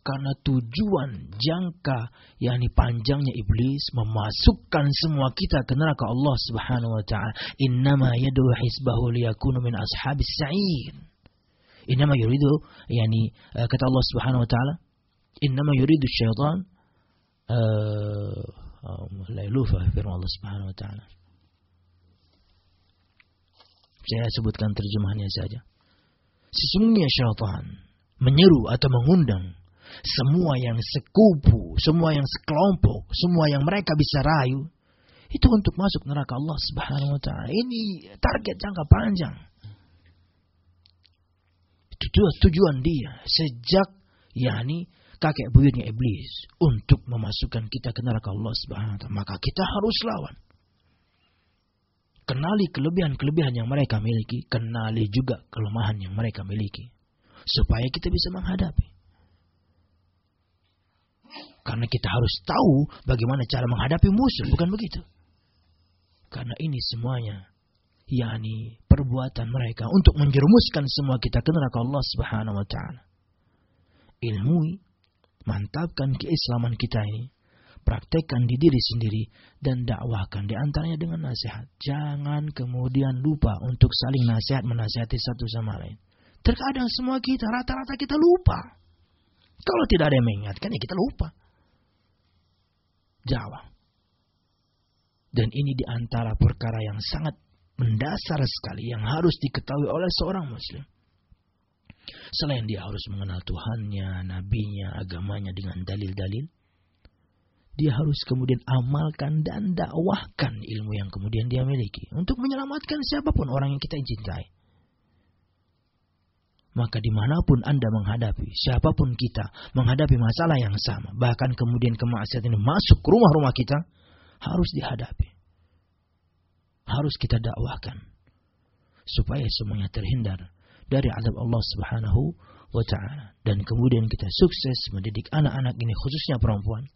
Karena tujuan jangka yakni panjangnya iblis memasukkan semua kita ke neraka Allah Subhanahu wa taala. Innama yadu hisbahu liyakunu min ashabis sa'ir. Innama yuridu yakni uh, kata Allah Subhanahu wa taala, innama yuridu syaitan oh, la firman Allah Subhanahu wa taala. Saya sebutkan terjemahannya saja. Sesungguhnya syaitan menyeru atau mengundang semua yang sekupu, semua yang sekelompok, semua yang mereka bisa rayu itu untuk masuk neraka Allah Subhanahu wa taala. Ini target jangka panjang. Itu tujuan dia sejak yakni kakek buyutnya iblis untuk memasukkan kita ke neraka Allah Subhanahu wa taala. Maka kita harus lawan. Kenali kelebihan-kelebihan yang mereka miliki, kenali juga kelemahan yang mereka miliki. Supaya kita bisa menghadapi. Karena kita harus tahu bagaimana cara menghadapi musuh, bukan begitu? Karena ini semuanya yakni perbuatan mereka untuk menjerumuskan semua kita ke neraka Allah Subhanahu wa taala. Ilmui, mantapkan keislaman kita ini, praktekkan di diri sendiri dan dakwahkan di antaranya dengan nasihat. Jangan kemudian lupa untuk saling nasihat menasihati satu sama lain. Terkadang semua kita rata-rata kita lupa. Kalau tidak ada yang mengingatkan ya kita lupa. Jawab. Dan ini di antara perkara yang sangat mendasar sekali yang harus diketahui oleh seorang muslim. Selain dia harus mengenal Tuhannya, nabinya, agamanya dengan dalil-dalil, dia harus kemudian amalkan dan dakwahkan ilmu yang kemudian dia miliki untuk menyelamatkan siapa pun orang yang kita cintai. Maka di mana pun Anda menghadapi, siapa pun kita menghadapi masalah yang sama, bahkan kemudian kemaksiatan ini masuk ke rumah-rumah kita, harus dihadapi harus kita dakwahkan supaya semuanya terhindar dari azab Allah Subhanahu wa taala dan kemudian kita sukses mendidik anak-anak ini khususnya perempuan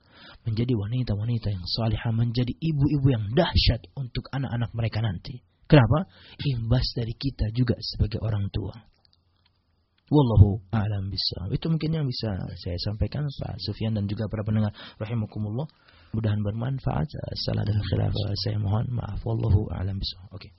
menjadi wanita-wanita yang salihah menjadi ibu-ibu yang dahsyat untuk anak-anak mereka nanti. Kenapa? Imbas dari kita juga sebagai orang tua. Wallahu a'lam bishawab. Itu mungkin yang bisa saya sampaikan Pak Sufyan dan juga para pendengar rahimakumullah. Mudahan bermanfaat. Salah dan khilaf saya mohon maaf. Wallahu a'lam bishawab. Oke. Okay.